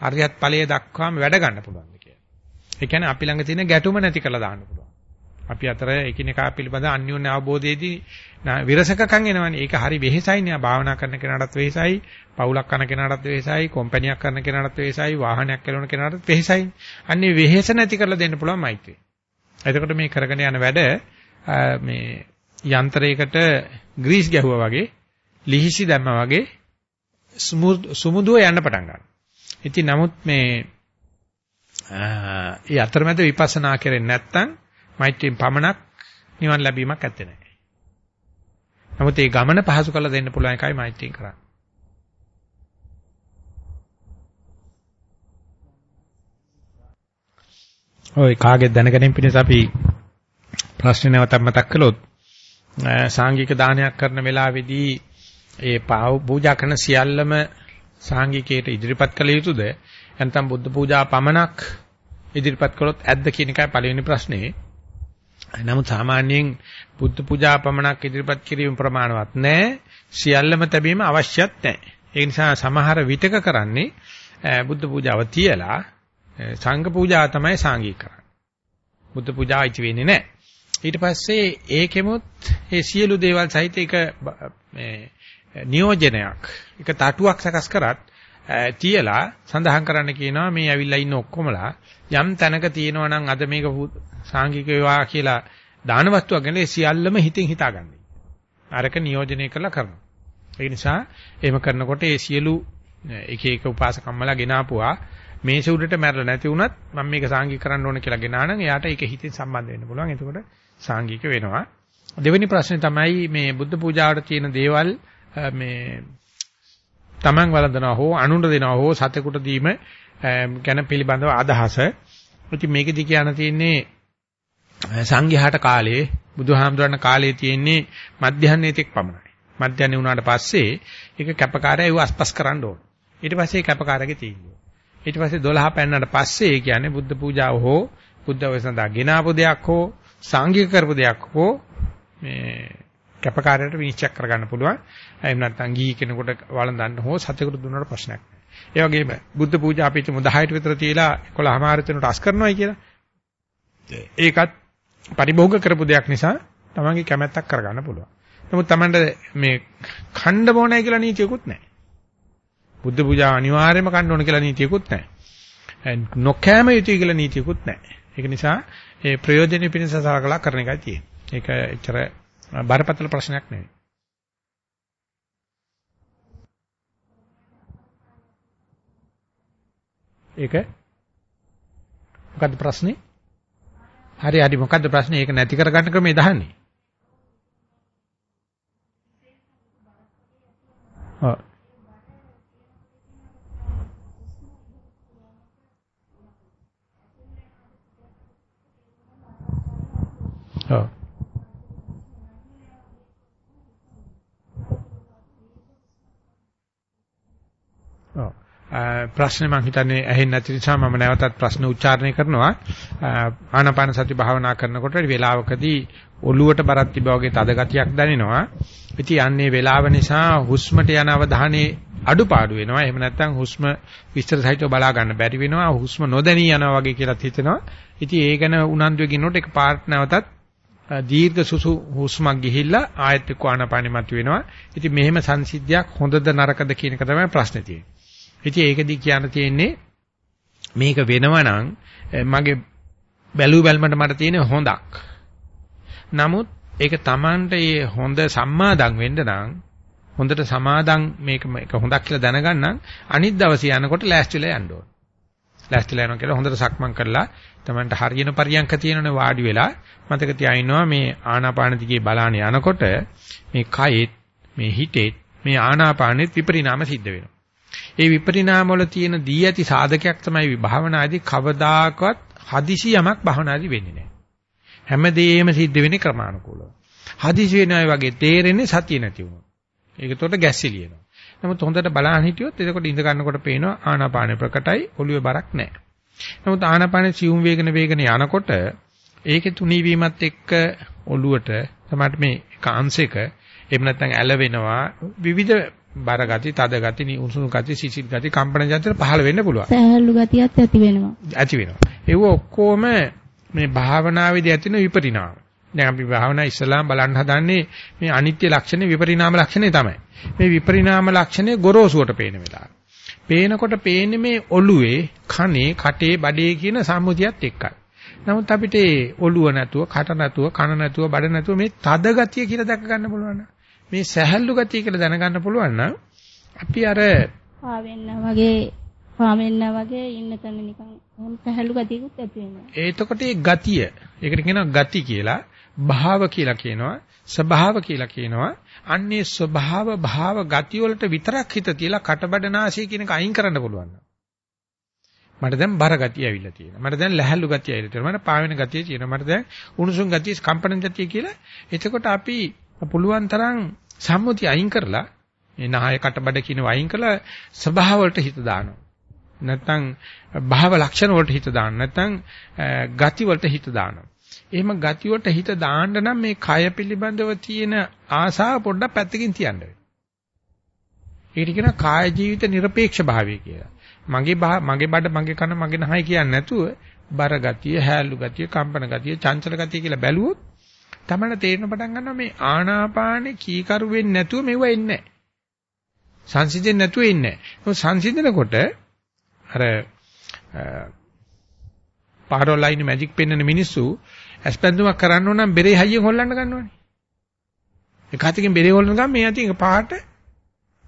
අරියත් ඵලයේ දක්වාම වැඩ ගන්න පුළුවන්ද කියලා. ඒ කියන්නේ අපි ළඟ තියෙන ගැටුම නැති කරලා දාන්න පුළුවන්. අපි අතර එකිනෙකා පිළිබඳ අන්‍යෝන්‍ය අවබෝධයේදී විරසකකම් එනවනේ. ඒක හරි වෙහෙසයිනේ. භාවනා කරන කෙනාටත් වෙහෙසයි, පවුලක් කරන කෙනාටත් වෙහෙසයි, කොම්පැනියක් කරන කෙනාටත් වෙහෙසයි, වාහනයක් කරන කෙනාටත් වෙහෙසයි. අන්නේ වෙහෙස නැති කරලා දෙන්න පුළුවන් මෛත්‍රිය. එතකොට මේ කරගෙන යන වැඩ මේ යන්ත්‍රයකට ග්‍රීස් ගැහුවා වගේ, ලිහිසි දැම්මා වගේ සුමුදුව යන්න පටන් ගන්නවා. ඉතින් නමුත් මේ ඒ අතරමැද විපස්සනා කරන්නේ නැත්නම් මෛත්‍රියෙන් පමණක් නිවන් ලැබීමක් ඇත්තේ නැහැ. නමුත් මේ ගමන පහසු කරලා දෙන්න පුළුවන් එකයි මෛත්‍රියෙන් කරන්නේ. ඔය කාගේ දැනගැනීම පිණිස අපි ප්‍රශ්න නැවත මතක් කළොත් සාංගික දානයක් කරන වෙලාවේදී ඒ පූජා කරන සියල්ලම සාංගිකයට ඉදිරිපත් කළ යුතුද නැත්නම් බුද්ධ පූජා පමණක් ඉදිරිපත් කළොත් ඇද්ද කියන එකයි පළවෙනි ප්‍රශ්නේ. නමුත් සාමාන්‍යයෙන් බුද්ධ පූජා පමණක් ඉදිරිපත් කිරීම ප්‍රමාණවත් නැහැ. සියල්ලම තැබීම අවශ්‍යත් නැහැ. ඒ නිසා සමහර විටක කරන්නේ බුද්ධ පූජාව තියලා සංඝ පූජාව තමයි සාංගික කරන්නේ. බුද්ධ පූජාව ඉති වෙන්නේ නැහැ. ඊට පස්සේ ඒකෙමුත් ඒ සියලු දේවල් සහිත එක මේ නියෝජනයක් එක තටුවක් සකස් කරත් තියලා සඳහන් කරන්න කියනවා මේ ඇවිල්ලා ඉන්න ඔක්කොමලා යම් තැනක තියෙනවා නම් අද මේක සාංගික වේවා කියලා දාන වස්තුවක් ගැන සියල්ලම හිතින් හිතාගන්න. අරක නියෝජනය කරලා කරනවා. ඒ නිසා එහෙම කරනකොට ඒ සියලු එක එක උපාසකම්මලා ගෙනාපුවා මේෂ උඩට මැරලා නැති වුණත් මම මේක සාංගික කරන්න ඕන කියලා ගෙනානම් එයාට ඒක හිතින් සම්බන්ධ වෙන්න පුළුවන්. එතකොට සාංගික වෙනවා. දෙවෙනි ප්‍රශ්නේ තමයි මේ බුද්ධ පූජාවට තියෙන දේවල් මේ Taman වළඳනවා හෝ අනුන්ට දෙනවා හෝ සතෙකුට දීම ගැන පිළිබඳව අදහස. ඉතින් මේකෙදි කියන්න තියෙන්නේ සංඝයාට කාලේ බුදුහාමුදුරන් කාලේ තියෙන්නේ මධ්‍යහ්නයේ තෙක් පමණයි. මධ්‍යහ්නේ වුණාට පස්සේ ඒක කැපකාරය ඒව අස්පස් කරන්න ඕන. ඊට පස්සේ කැපකාරගේ තියෙන්නේ. ඊට පස්සේ 12 පෙන්නට පස්සේ ඒ කියන්නේ බුද්ධ පූජාව හෝ බුද්ධ වසඳා ගෙනාපු දෙයක් හෝ සාංගික කරපු දෙයක් හෝ මේ කැපකාරයට විනිශ්චය කරගන්න පුළුවන්. එහෙම නැත්නම් ගිහි කෙනෙකුට වළඳන්න හෝ සතෙකුට දුන්නාට ප්‍රශ්නයක් නැහැ. ඒ වගේම බුද්ධ පූජා අපි තුමු 10ට විතර තියලා 11 වෙනට අස් කරනවායි කියලා. ඒකත් පරිභෝග කරපු දෙයක් නිසා තමන්ගේ කැමැත්තක් කරගන්න පුළුවන්. නමුත් Tamanට මේ ඛණ්ඩ මොනයි කියලා නීතියකුත් නැහැ. බුද්ධ පූජා අනිවාර්යයෙන්ම කන්න ඕන කියලා නීතියකුත් නැහැ. නොකෑම යුතුයි කියලා නීතියකුත් නැහැ. ඒක නිසා ඒ ප්‍රයෝජනෙ පිණිස සලකලා කරන එකයි තියෙන්නේ. ඒක එච්චර බරපතල ප්‍රශ්නයක් නෙවෙයි. ඒක මොකද්ද ප්‍රශ්නේ? හරි හරි මොකද්ද ප්‍රශ්නේ? ඒක නැති කරගන්න ක්‍රමේ දහන්නේ. ඔව්. ඔව්. ඔව්. ප්‍රශ්නේ මම හිතන්නේ ඇහෙන්නේ නැති නිසා මම නැවතත් ප්‍රශ්න උච්චාරණය කරනවා. ආනාපාන සති භාවනා කරනකොට වේලාවකදී ඔළුවට බරක් තිබ්බා වගේ තද ගතියක් දැනෙනවා. ඉතින් යන්නේ වේලාව නිසා හුස්මට යන අවධානයේ අඩුපාඩු වෙනවා. එහෙම නැත්නම් හුස්ම විස්තර සහිතව බලා ගන්න බැරි වෙනවා. හුස්ම නොදැනී යනවා වගේ කියලාත් හිතෙනවා. ඉතින් ඒ ගැන උනන්දුවෙන් ඉන්නකොට එක පාර්ට් නැවතත් දීර්ඝ සුසු හුස්මක් ගිහිල්ලා ආයත් එක්ක ආනාපානෙ මත වෙනවා. ඉතින් මෙහෙම සංසිද්ධියක් හොඳද නරකද කියන එක තමයි ප්‍රශ්නේ තියෙන්නේ. ඉතින් ඒකදී කියන්න තියෙන්නේ මේක වෙනවනම් මගේ බැලු බැලමට මට තියෙන හොඳක්. නමුත් ඒක Tamanට මේ හොඳ සම්මාදම් වෙන්න නම් හොඳට සමාදම් මේක මේක හොඳක් කියලා දැනගන්න අනිත් දවසේ යනකොට ලෑස්තිලා යන්න ඕන. ලෑස්තිලා යනවා කියලා හොඳට සක්මන් කරලා Tamanට හරියන පරියන්ක තියෙනනේ වාඩි වෙලා මතක තියාගන්නවා මේ ආනාපාන දිගේ බලාන යනකොට මේ කයෙත් මේ හිතෙත් මේ ආනාපානෙත් විපරිණාම සිද්ධ වෙනවා. ඒ විපරිණාම වල තියෙන දී ඇති සාධකයක් තමයි භාවනාදී කවදාකවත් හදිසි යමක් භාවනාදී වෙන්නේ නැහැ. හැමදේම සිද්ධ වෙන්නේ ක්‍රමානුකූලව. හදිසි වෙනයි වගේ තේරෙන්නේ සතිය නැති වුණොත්. ඒකතොට ගැස්සිලියනවා. නමුත් හොඳට බලන්න හිටියොත් එතකොට ඉඳ ගන්නකොට පේනවා ආනාපාන ප්‍රකටයි ඔළුවේ බරක් නැහැ. නමුත් ආනාපාන සියුම් වේගන වේගන යනකොට ඒකේ තුනී වීමත් එක්ක ඔළුවට තමයි මේ කාංශයක එහෙම නැත්නම් ඇලවෙනවා විවිධ බර ගති, තද ගති, උණුසුම් ගති, සිසිල් ගති, කම්පන ගති පහළ වෙන්න පුළුවන්. සහැල්ලු ගතියත් ඇති වෙනවා. ඇති වෙනවා. ඒව ඔක්කොම මේ භාවනාවේදී ඇතින විපරිණාම. දැන් අපි භාවනා ඉස්සලාම බලන්න හදන්නේ මේ අනිත්‍ය ලක්ෂණේ විපරිණාම ලක්ෂණේ තමයි. මේ විපරිණාම ලක්ෂණේ ගොරෝසුවට පේන වෙලාව. පේනකොට පේන්නේ මේ ඔළුවේ, කනේ, කටේ, බඩේ කියන සම්මුතියත් එක්කයි. නමුත් අපිට ඔළුව නැතුව, කට නැතුව, කන නැතුව, බඩ නැතුව මේ තද ගතිය කියලා දැක ගන්න පුළුවන්. මේ සැහැල්ලු ගතිය කියලා දැනගන්න පුළුවන් නම් අපි අර පාවෙන්න වගේ පාවෙන්න වගේ ඉන්න තැන නිකන් එහෙම සැහැල්ලු ගතියකුත් ඇති වෙනවා. එතකොට ඒ ගතිය, ඒකට කියනවා ගති කියලා, භාව කියලා කියනවා, ස්වභාව කියලා කියනවා. අන්නේ ස්වභාව භාව ගති වලට විතරක් හිත තියලා කටබඩනාශය කියන එක අයින් කරන්න පුළුවන්. මට දැන් බර ගතිය ඇවිල්ලා තියෙනවා. මට දැන් ලැහැල්ලු ගතිය ඇවිල්ලා තියෙනවා. මට පාවෙන ගතිය තියෙනවා. මට දැන් උණුසුම් ගතිය, කම්පන ගතිය කියලා. එතකොට අපි පුළුවන් තරම් සම්මුතිය අයින් කරලා මේ නහය කටබඩ කියන වයින් කරලා ස්වභාව වලට හිත දානවා. නැත්නම් භාව ලක්ෂණ වලට හිත දාන්න නැත්නම් ගති වලට හිත දානවා. එහෙම ගති වලට හිත දාන්න නම් මේ කය පිළිබඳව තියෙන ආසාව පොඩ්ඩක් පැත්තකින් තියන්න වෙනවා. ඒකට කියනවා කාය ජීවිත নিরপেক্ষ භාවය කියලා. මගේ මගේ බඩ මගේ කන මගේ නහය කියන්නේ නැතුව බර ගතිය, හැලු ගතිය, කම්පන ගතිය, චංචල ගතිය කියලා බැලුවොත් තමයි තේරෙන පටන් ගන්නවා මේ ආනාපානේ කීකරු වෙන්නේ නැතුව මෙව එන්නේ නැහැ. සංසිඳෙන්නේ නැතුව ඉන්නේ නැහැ. සංසිඳනකොට අර පාරෝලයින් මැජික් පෙන්වන මිනිස්සු ඇස්පැන්දුමක් කරන්න ඕන නම් බෙරේ හයියෙන් හොල්ලන්න ගන්නවනේ. එක අතකින් බෙරේ හොල්ලන ගමන් මේ අතින් පාට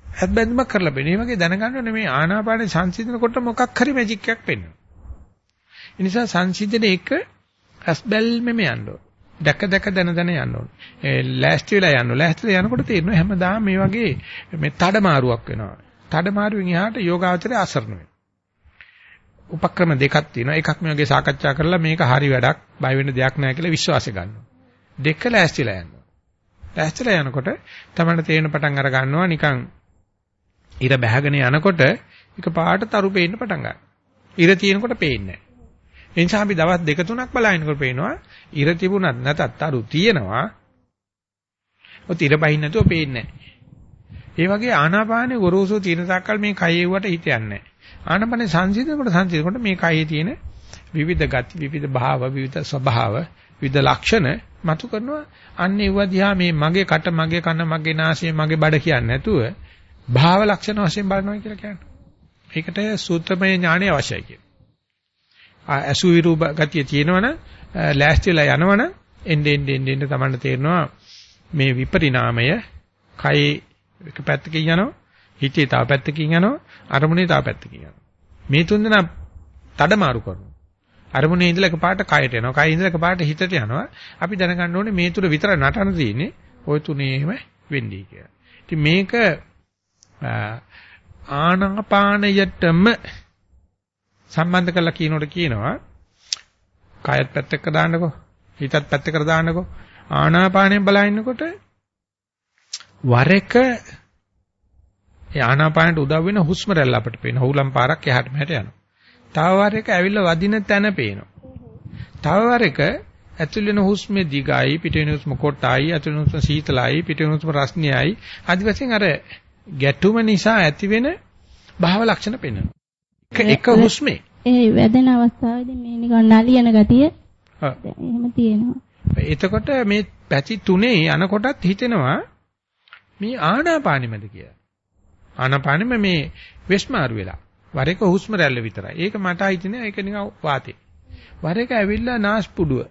ඇස්පැන්දුමක් කරලා බෙනේ වගේ දැනගන්න ඕනේ මේ ආනාපානේ සංසිඳනකොට මොකක් හරි මැජික් එකක් පෙන්වනවා. ඒ නිසා සංසිඳන එක ඇස්බැල්මෙම යන්න ඕන. දැක දැක දන දන යන්න ඕනේ. ඒ ලෑස්ති වෙලා යන්න. ලෑස්තිලා යනකොට තේරෙනවා හැමදාම මේ වගේ මේ තඩමාරුවක් වෙනවා. තඩමාරුවෙන් එහාට යෝගාවචරය අසරණ වෙනවා. උපක්‍රම දෙකක් තියෙනවා. එකක් මේ වගේ සාකච්ඡා කරලා මේක හරි වැඩක්, බය වෙන්න දෙයක් නැහැ කියලා විශ්වාසය ගන්නවා. දෙක ලෑස්තිලා යනවා. ලෑස්තිලා යනකොට තමයි තේරෙන පටන් අර ගන්නවා නිකන් ඉර බැහැගෙන යනකොට එක පාට තරු පේන්න පටන් ගන්නවා. ඉර තියෙනකොට පේන්නේ නැහැ. ඒ නිසා අපි දවස් දෙක තුනක් බලනකොට පේනවා ඉර තිබුණත් නැතත් අරු තියෙනවා. ඔත ඉර බහින්න නැතුව පේන්නේ නැහැ. ඒ වගේ ආනාපානේ ගොරෝසු තියෙන තාක්කල් මේ කයේ වට හිත යන්නේ නැහැ. ආනාපානේ සංසිඳනකොට සංසිඳනකොට මේ කයේ තියෙන විවිධ ගති, විවිධ භාව, විවිධ ස්වභාව, විවිධ ලක්ෂණ මතු කරනවා. අන්න ඒව දිහා මේ මගේ කට, මගේ කන, මගේ නාසය, මගේ බඩ කියන්නේ නැතුව භාව ලක්ෂණ වශයෙන් බලනවා කියලා කියන්නේ. ඒකට සූත්‍රමය ඥානය අවශ්‍යයි කියන්නේ. අසු විරු ගතිය තියෙනවනම් ලෑස්තිලා යනවනම් එන්න එන්න එන්න එන්න තමයි තේරෙනවා මේ විපරිණාමය කයේ එක පැත්තකින් යනවා හිතේ තව පැත්තකින් යනවා අරමුණේ තව පැත්තකින් යනවා. මේ තුන් දෙනා තඩමාරු කරනවා. අරමුණේ ඉඳලා එකපාරට කයට යනවා. කයේ ඉඳලා එකපාරට හිතට යනවා. අපි දැනගන්න ඕනේ මේ තුන විතර නටන තියෙන්නේ ওই තුනේ එහෙම වෙන්නේ කියලා. ඉතින් මේක ආනාපානයටම සම්බන්ධ කරලා කියනකොට කියනවා කයත් පැත්තක දාන්නකෝ හිතත් පැත්තකට දාන්නකෝ. ආනාපානයෙන් බලනකොට වර එක ඒ ආනාපානට උදව් වෙන හුස්ම රැල්ල අපිට පේන හුලම් පාරක් එහාට මෙහාට යනවා. තව වර එක ඇවිල්ලා වදින තැන පේනවා. තව වර එක ඇතුල් වෙන හුස්මේ දිගයි පිට වෙන හුස්ම කොටයි ඇතුල් වෙන හුස්ම සීතලයි පිට වෙන හුස්ම රස්නියයි ආදි වශයෙන් අර ගැටුම නිසා ඇති වෙන භාව ලක්ෂණ පෙන්වනවා. එක හුස්මේ. ඒ වැදෙන අවස්ථාවේදී මේ නිකන් නලියන ගතිය එහෙම තියෙනවා. එතකොට මේ පැති තුනේ යනකොටත් හිතෙනවා මේ ආනාපානෙමද කියලා. ආනාපානෙම මේ වෙස්මාරු වෙලා. වර එක හුස්ම රැල්ල විතරයි. ඒක මට හිතෙන්නේ ඒක නිකන් වාතේ. වර එක ඇවිල්ලා නාස්පුඩුව.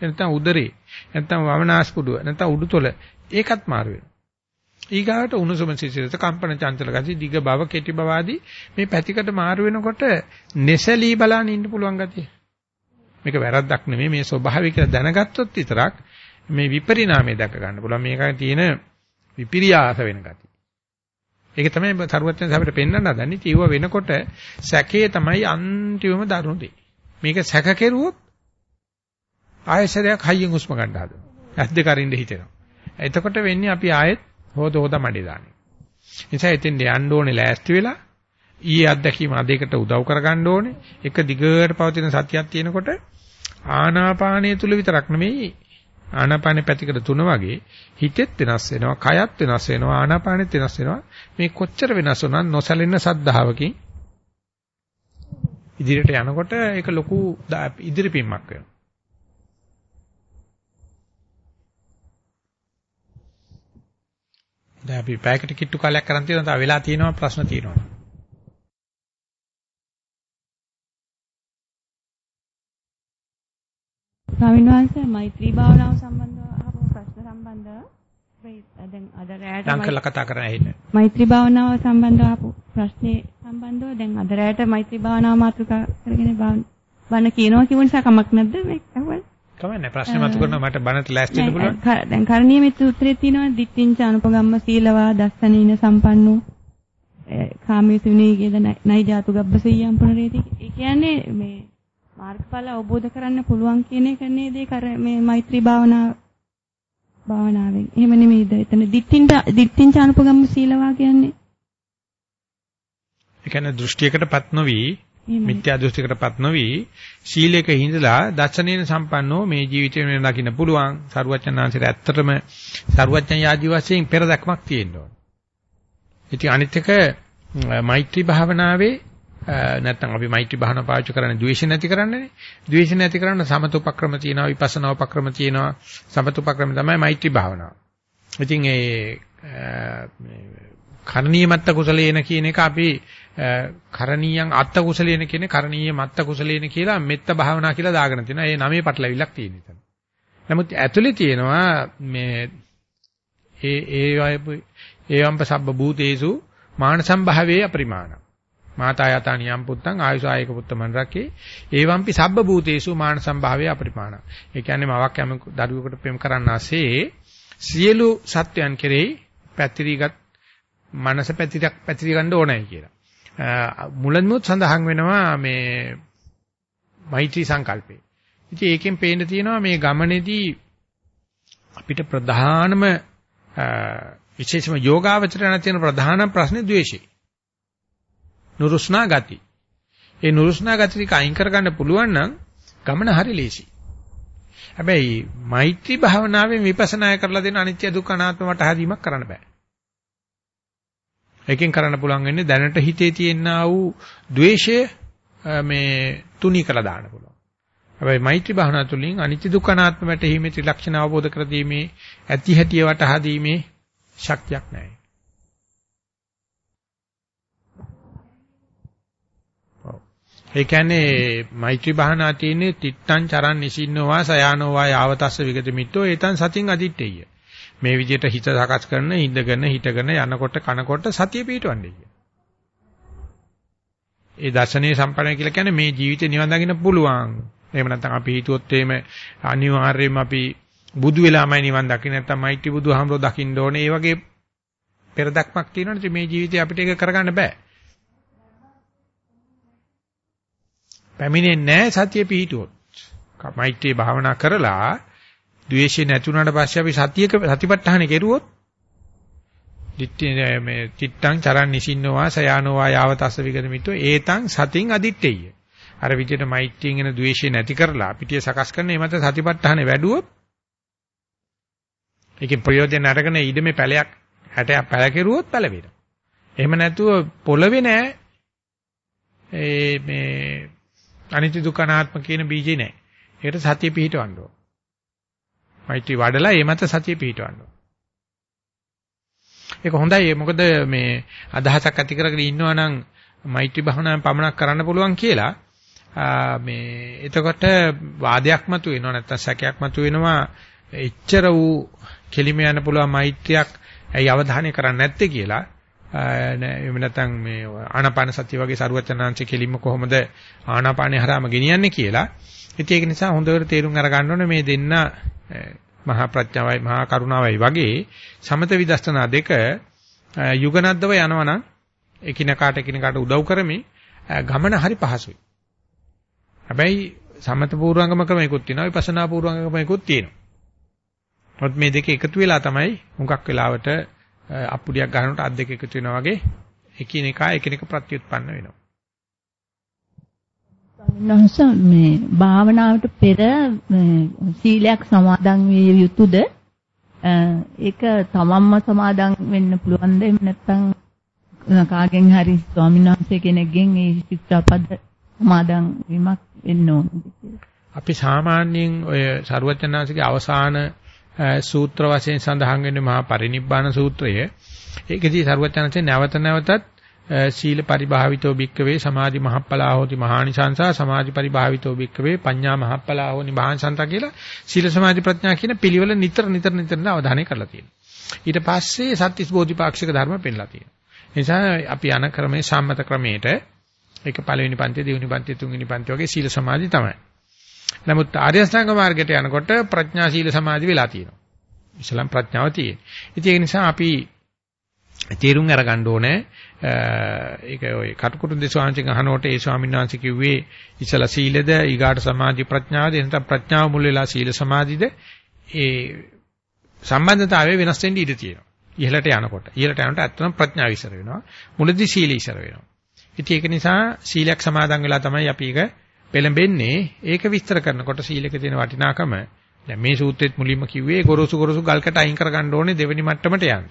නැත්නම් උදරේ. නැත්නම් වමනාස්පුඩුව. නැත්නම් උඩුතොල. ඒකත් මාරු වෙනවා. ඊගාට උණුසුම සිසිලස කම්පන චංචල ගති දිග බව කෙටි බව ආදී මේ පැතිකඩ මාරු වෙනකොට නැසලී බලන්න ඉන්න පුළුවන් ගතිය. මේක වැරද්දක් නෙමෙයි මේ ස්වභාවය කියලා දැනගත්තොත් විතරක් මේ විපරිණාමය දැක ගන්න පුළුවන්. මේකේ තියෙන විපිරියාස වෙන ගතිය. ඒක තමයි සරුවත්න සාපේට පෙන්වන්න හදන්නේ. ඒව වෙනකොට සැකේ තමයි අන්තිමම දරුණු දෙය. මේක සැක කෙරුවොත් ආයශරයක් හයියෙන් හුස්ම ගන්න හදනවා. ඇස් දෙක අරින්න හිතෙනවා. එතකොට වෙන්නේ අපි ආයෙත් හොද හොද මඩේ දාන්නේ. නිසා එතෙන් යන්න ඕනේ ලෑස්ති වෙලා ඊයේ අත්දැකීම අදයකට උදව් කරගන්න ඕනේ. එක දිගට පවතින සතියක් තියෙනකොට ආනාපානය තුල විතරක් නෙමෙයි ආනාපානෙ පැතිකඩ තුන වගේ හිතෙත් වෙනස් වෙනවා, කයත් වෙනස් වෙනවා, ආනාපානෙත් වෙනස් වෙනවා. මේ කොච්චර වෙනස් වුණත් නොසැලෙන සද්ධාවකින් ඉදිරියට යනකොට ඒක ලොකු ඉදිරිපින්මක් වෙනවා. දැන් අපි පැයකට කිට්ටු කාලයක් කරන් තියෙනවා. තව වෙලා තියෙනවා ප්‍රශ්න තියෙනවා. ස්වාමීන් වහන්සේ මෛත්‍රී භාවනාව සම්බන්ධව අහපු ප්‍රශ්න සම්බන්ධව දැන් අද රැයට කරලා කතා කරන්න ඇහෙන්නේ. මෛත්‍රී භාවනාව සම්බන්ධව අහපු ප්‍රශ්නේ සම්බන්ධව දැන් අද රැයට මෛත්‍රී භාවනාව මාතෘකා කරගෙන බණ කියනවා කිව්ව නිසා කමක් නැද්ද මේක අහවල්? කමන්නේ ප්‍රශ්නේ මතු කරනවා මට බණට ලෑස්ති වෙන්න පුළුවන්. දැන් කරණීය මෙත් සූත්‍රයේ තියෙනවා දිට්ඨිංච අනුපගම්ම සීලවා දස්සනීන සම්පන්නෝ කාමේසු විනීගේද නයිජාතු ගබ්බසෙය්‍යම් පුනරේති. ඒ කියන්නේ මේ මාර්ගඵල අවබෝධ කරන්න පුළුවන් කියන එක නේද මේ මෛත්‍රී භාවනාව භාවනාවෙන්. එහෙම නෙමෙයිද? එතන දිට්ඨින්ට දිට්ඨින්ච අනුපගම්ම සීලවා කියන්නේ. ඒ කියන්නේ දෘෂ්ටියකටපත් නොවි මිත්‍යා දෘෂ්ටියකටපත් නොවි සීලයක හිඳලා දර්ශනීය සම්පන්නෝ මේ ජීවිතේ වෙන දකින්න පුළුවන්. සරුවචනාංශයට ඇත්තටම සරුවචන යාජි වශයෙන් පෙර දක්මක් තියෙන්න ඕන. ඉතින් අනිත් එක මෛත්‍රී භාවනාවේ නැත්නම් අපි මෛත්‍රී භාවනාව පාවිච්චි කරන්නේ ද්වේෂ නැති කරන්නනේ. ද්වේෂ නැති කරන්න සමත උපක්‍රම තියෙනවා, විපස්සනා උපක්‍රම තියෙනවා. සමත උපක්‍රම තමයි මෛත්‍රී භාවනාව. ඉතින් ඒ කරණීය මත්ත කුසලේන කියන එක අපි කරණීයන් අත්ත කුසලේන කියන්නේ කරණීය මත්ත කුසලේන කියලා මෙත්ත භාවනා කියලා දාගෙන තියෙනවා. ඒ නමේ පටලවිලක් තියෙන ඉතින්. නමුත් ඇතුලේ තියෙනවා මේ ඒ ඒ ඒවම්ප සබ්බ භූතේසු මාන සම්භාවයේ අපරිමාණ. මාතා යතා නියම් පුත්තං ආයුසායක පුත්තමන් රකේ ඒවම්පි සබ්බ භූතේසු මාන සම්භාවයේ අපරිමාණ. ඒ කියන්නේ මවක් යම දරුවෙකුට ප්‍රේම කරන්නාසේ සියලු සත්වයන් කෙරෙහි පැතිරිගත් මනස පැතිරක් පැතිරි ගන්න ඕනයි කියලා. මුලින්මුත් සඳහන් වෙනවා මේ මෛත්‍රී සංකල්පේ. ඉතින් ඒකෙන් පේන්න තියෙනවා මේ ගමනේදී අපිට ප්‍රධානම විශේෂම යෝගාවචරණ තියෙන ප්‍රධාන ප්‍රශ්නේ ද්වේෂය. නුරුස්නා ගති. ඒ නුරුස්නා ගති ටික අයින් කරගන්න පුළුවන් නම් ගමන හරි ලේසි. හැබැයි මෛත්‍රී භාවනාවෙන් විපස්සනා කරලා දෙන අනිත්‍ය දුක්ඛ අනාත්ම මට හරීමක් කරන්න බෑ. එකෙන් කරන්න පුළුවන් වෙන්නේ දැනට හිතේ තියෙනා වූ द्वේෂය මේ තුනී කළා දාන්න පුළුවන්. හැබැයි මෛත්‍රී භාවනා තුළින් අනිත්‍ය දුක්ඛ අනාත්ම වැටහීමේ ත්‍රිලක්ෂණ අවබෝධ කර දීමේ ඇති හැටිය වටහා දීමේ ශක්තියක් නැහැ. ඒ කියන්නේ මෛත්‍රී භාවනා තියෙන්නේ තිත්තං චරන් නිසින්නෝවා සයානෝවා යාවතස්ස විගත මිත්තෝ ඒතං සතින් අදිත්තේය. මේ විදිහට හිත සකස් කරන ඉඳගෙන හිටගෙන යනකොට කනකොට සතිය පිටවන්නේ කිය. ඒ දර්ශනීය සම්පන්න කියලා කියන්නේ මේ ජීවිතේ නිවන් දකින්න පුළුවන්. එහෙම නැත්නම් අපි හිතුවොත් එහෙම අනිවාර්යයෙන්ම අපි බුදු වෙලාමයි නිවන් දකින්න නැත්නම් මෛත්‍රී බුදුහාමරෝ දකින්න ඕනේ. ඒ වගේ පෙරදක්මක් තියෙනවනේ මේ ජීවිතේ අපිට ඒක කරගන්න බෑ. පැමිණෙන්නේ නැහැ සතිය පිහිටුවොත්. මෛත්‍රී භාවනා කරලා ද්වේෂය නැති වුණාට පස්සේ අපි සතියක සතිපට්ඨානෙ කෙරුවොත් දිට්ඨි මේ චිත්තං චරන් නිසින්නෝවා සයානෝවා යාවතස්ස විගතමිතෝ ඒතං සතින් අදිත්තේය. අර විදිහට මෛත්‍රියෙන් එන ද්වේෂය නැති කරලා පිටිය සකස් කරන මේ මත සතිපට්ඨානෙ වැඩුවොත් ඒකේ ප්‍රයෝජන අරගෙන ඉදමේ පැලයක් 60ක් පැල කෙරුවොත් පැල වෙනවා. එහෙම නැතුව පොළවේ නෑ ඒ මේ අනිත්‍ය දුක්ඛ අනාත්ම කියන බීජේ නෑ. ඒකට සතිය පිහිටවන්න ඕන. මෛත්‍රී වඩලා ඒ මත සතිය පිහිටවන්න ඕන. ඒක හොඳයි මොකද මේ අදහසක් ඇති කරගෙන ඉන්නවා නම් මෛත්‍රී භාවනාවෙන් පමණක් කරන්න පුළුවන් කියලා මේ එතකොට වාදයක් මතුවෙනවා නැත්නම් සැකයක් මතුවෙනවා එච්චර වූ කෙලිම යන්න පුළුවන් මෛත්‍රියක් ඇයි අවධානය කරන්නේ නැත්තේ කියලා එහෙම නැත්නම් මේ ආනාපාන සතිය වගේ සරුවචනාංශ කෙලින්ම කොහොමද ආනාපානේ හරහාම ගෙනියන්නේ කියලා. ඉතින් ඒක නිසා හොඳට තේරුම් අරගන්න ඕනේ මේ දෙන්න මහා ප්‍රඥාවයි මහා කරුණාවයි වගේ සමත විදර්ශනා දෙක යුගනද්දව යනවනම් එකිනෙකාට එකිනෙකාට උදව් කරමින් ගමන හරි පහසුයි. හැබැයි සමත පූර්වංගම ක්‍රමයකුත් තියෙනවා විපස්සනා පූර්වංගම ක්‍රමයකුත් තියෙනවා. මොකද මේ දෙක එකතු වෙලා තමයි හුඟක් වෙලාවට අප්පුඩියක් ගන්නකොට අත් දෙක එකතු වෙනවා වගේ එකිනෙකා එකිනෙක ප්‍රත්‍යুৎපන්න වෙනවා. ස්වාමීන් මේ භාවනාවට පෙර සීලයක් සමාදන් විය යුතුද? ඒක තමන්ම සමාදන් වෙන්න පුළුවන්ද? එහෙම නැත්නම් කාගෙන් හරි ස්වාමීන් වහන්සේ කෙනෙක්ගෙන් ඒ ශික්ෂාපද සමාදන් වීමක් වෙන්න ඕනද කියලා. අපි සාමාන්‍යයෙන් ඔය ਸਰුවචනාංශගේ අවසාන සූත්‍ර වශයෙන් සඳහන් වෙන්නේ මහා පරිනිබ්බාන සූත්‍රය. ඒකදී ਸਰුවචනාංශේ නැවත නැවතත් සීල පරිභාවිතෝ භික්කවේ සමාධි මහප්පලා හෝති මහානිසංසා සමාධි පරිභාවිතෝ භික්කවේ පඤ්ඤා මහප්පලා හෝනි මහානිසංසා කියලා සීල සමාධි ප්‍රඥා කියන පිළිවෙල නිතර නිතර නිතර අවධානය කරලා තියෙනවා. ඊට පස්සේ සත්‍තිස් බෝධිපාක්ෂික ධර්ම පෙන්ලා තියෙනවා. ඒ නිසා අපි යන ක්‍රමයේ සම්මත ක්‍රමයට ඒක පළවෙනි පන්තිය, දෙවෙනි පන්තිය, තුන්වෙනි පන්තිය වගේ සීල සමාධි තමයි. නමුත් ආර්ය අෂ්ටාංග මාර්ගයට යනකොට ප්‍රඥා සීල සමාධි වෙලා තියෙනවා. ඉස්ලාම් ප්‍රඥාව තියෙන. ඉතින් ඒ නිසා අපි තේරුම් අරගන්න ඕනේ ඒක ඔය කටුකුරු දෙස්වාංශික අහනකොට ඒ ස්වාමීන් වහන්සේ කිව්වේ ඉස්සලා සීලද ඊගාට සමාධි ප්‍රඥාවද එනතම් ප්‍රඥාව මුල් වෙලා සීල සමාධිද ඒ සම්බන්ධතාවය වෙනස් වෙන්න ඉඩ තියෙනවා. ඉහළට යනකොට. ඉහළට යනකොට ඇත්තටම ප්‍රඥාව ඉස්සර වෙනවා. මුලදී සීල ඉස්සර වෙනවා. ඉතින් ඒක නිසා සීලයක් සමාදන් වෙලා තමයි අපි ඒක පෙළඹෙන්නේ. ඒක විස්තර කරනකොට සීලක තියෙන වටිනාකම දැන් මේ සූත්‍රෙත් මුලින්ම කිව්වේ ගොරෝසු ගොරෝසු ගල්කට අයින් කර ගන්න ඕනේ දෙවෙනි මට්ටමට යන්න.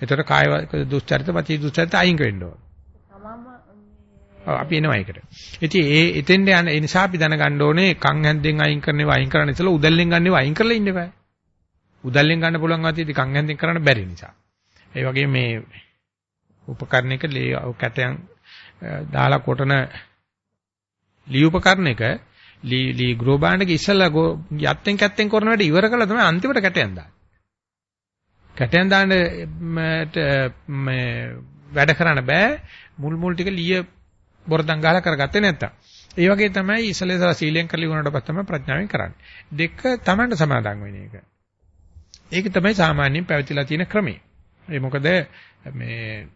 එතකොට කාය දුස්චරිත පචී දුස්චරිත අයින් වෙන්න ඕන. අපි එනවා ඒකට. ඉතින් ඒ එතෙන්ට යන ඒ නිසා අපි දැනගන්න ඕනේ කන් හැන්දෙන් අයින් කරනේවා අයින් කරන්න ඉතලා උදැල්ලෙන් ගන්නේවා අයින් කරලා ඉන්න එපා. උදැල්ලෙන් ගන්න පුළුවන් වාතියදී කන් හැන්දෙන් කරන්න බැරි නිසා. ඒ වගේ මේ උපකරණයක කැටයන් දාලා කොටන ලී උපකරණයක ලී ලී ග්‍රෝ බෑන්ඩ් එක ඉස්සලා යත්තෙන් කැත්තෙන් කරන වැඩ ඉවර කළා තමයි අන්තිමට කැටයන් දාන්නේ. කැටයන් දාන්න මේ වැඩ කරන්න බෑ මුල් මුල් ටික ලීය බොරදම් ගහලා කරගත්තේ නැත්තම්. ඒ වගේ තමයි ඉස්සලේසලා සීලෙන් කරලි වුණාට පස්සේ තමයි ප්‍රඥාවෙන් කරන්නේ. දෙක තමන්ට සමාදන් වෙන එක. ඒක තමයි සාමාන්‍යයෙන් පැවතිලා තියෙන ක්‍රමය. ඒ මොකද මේ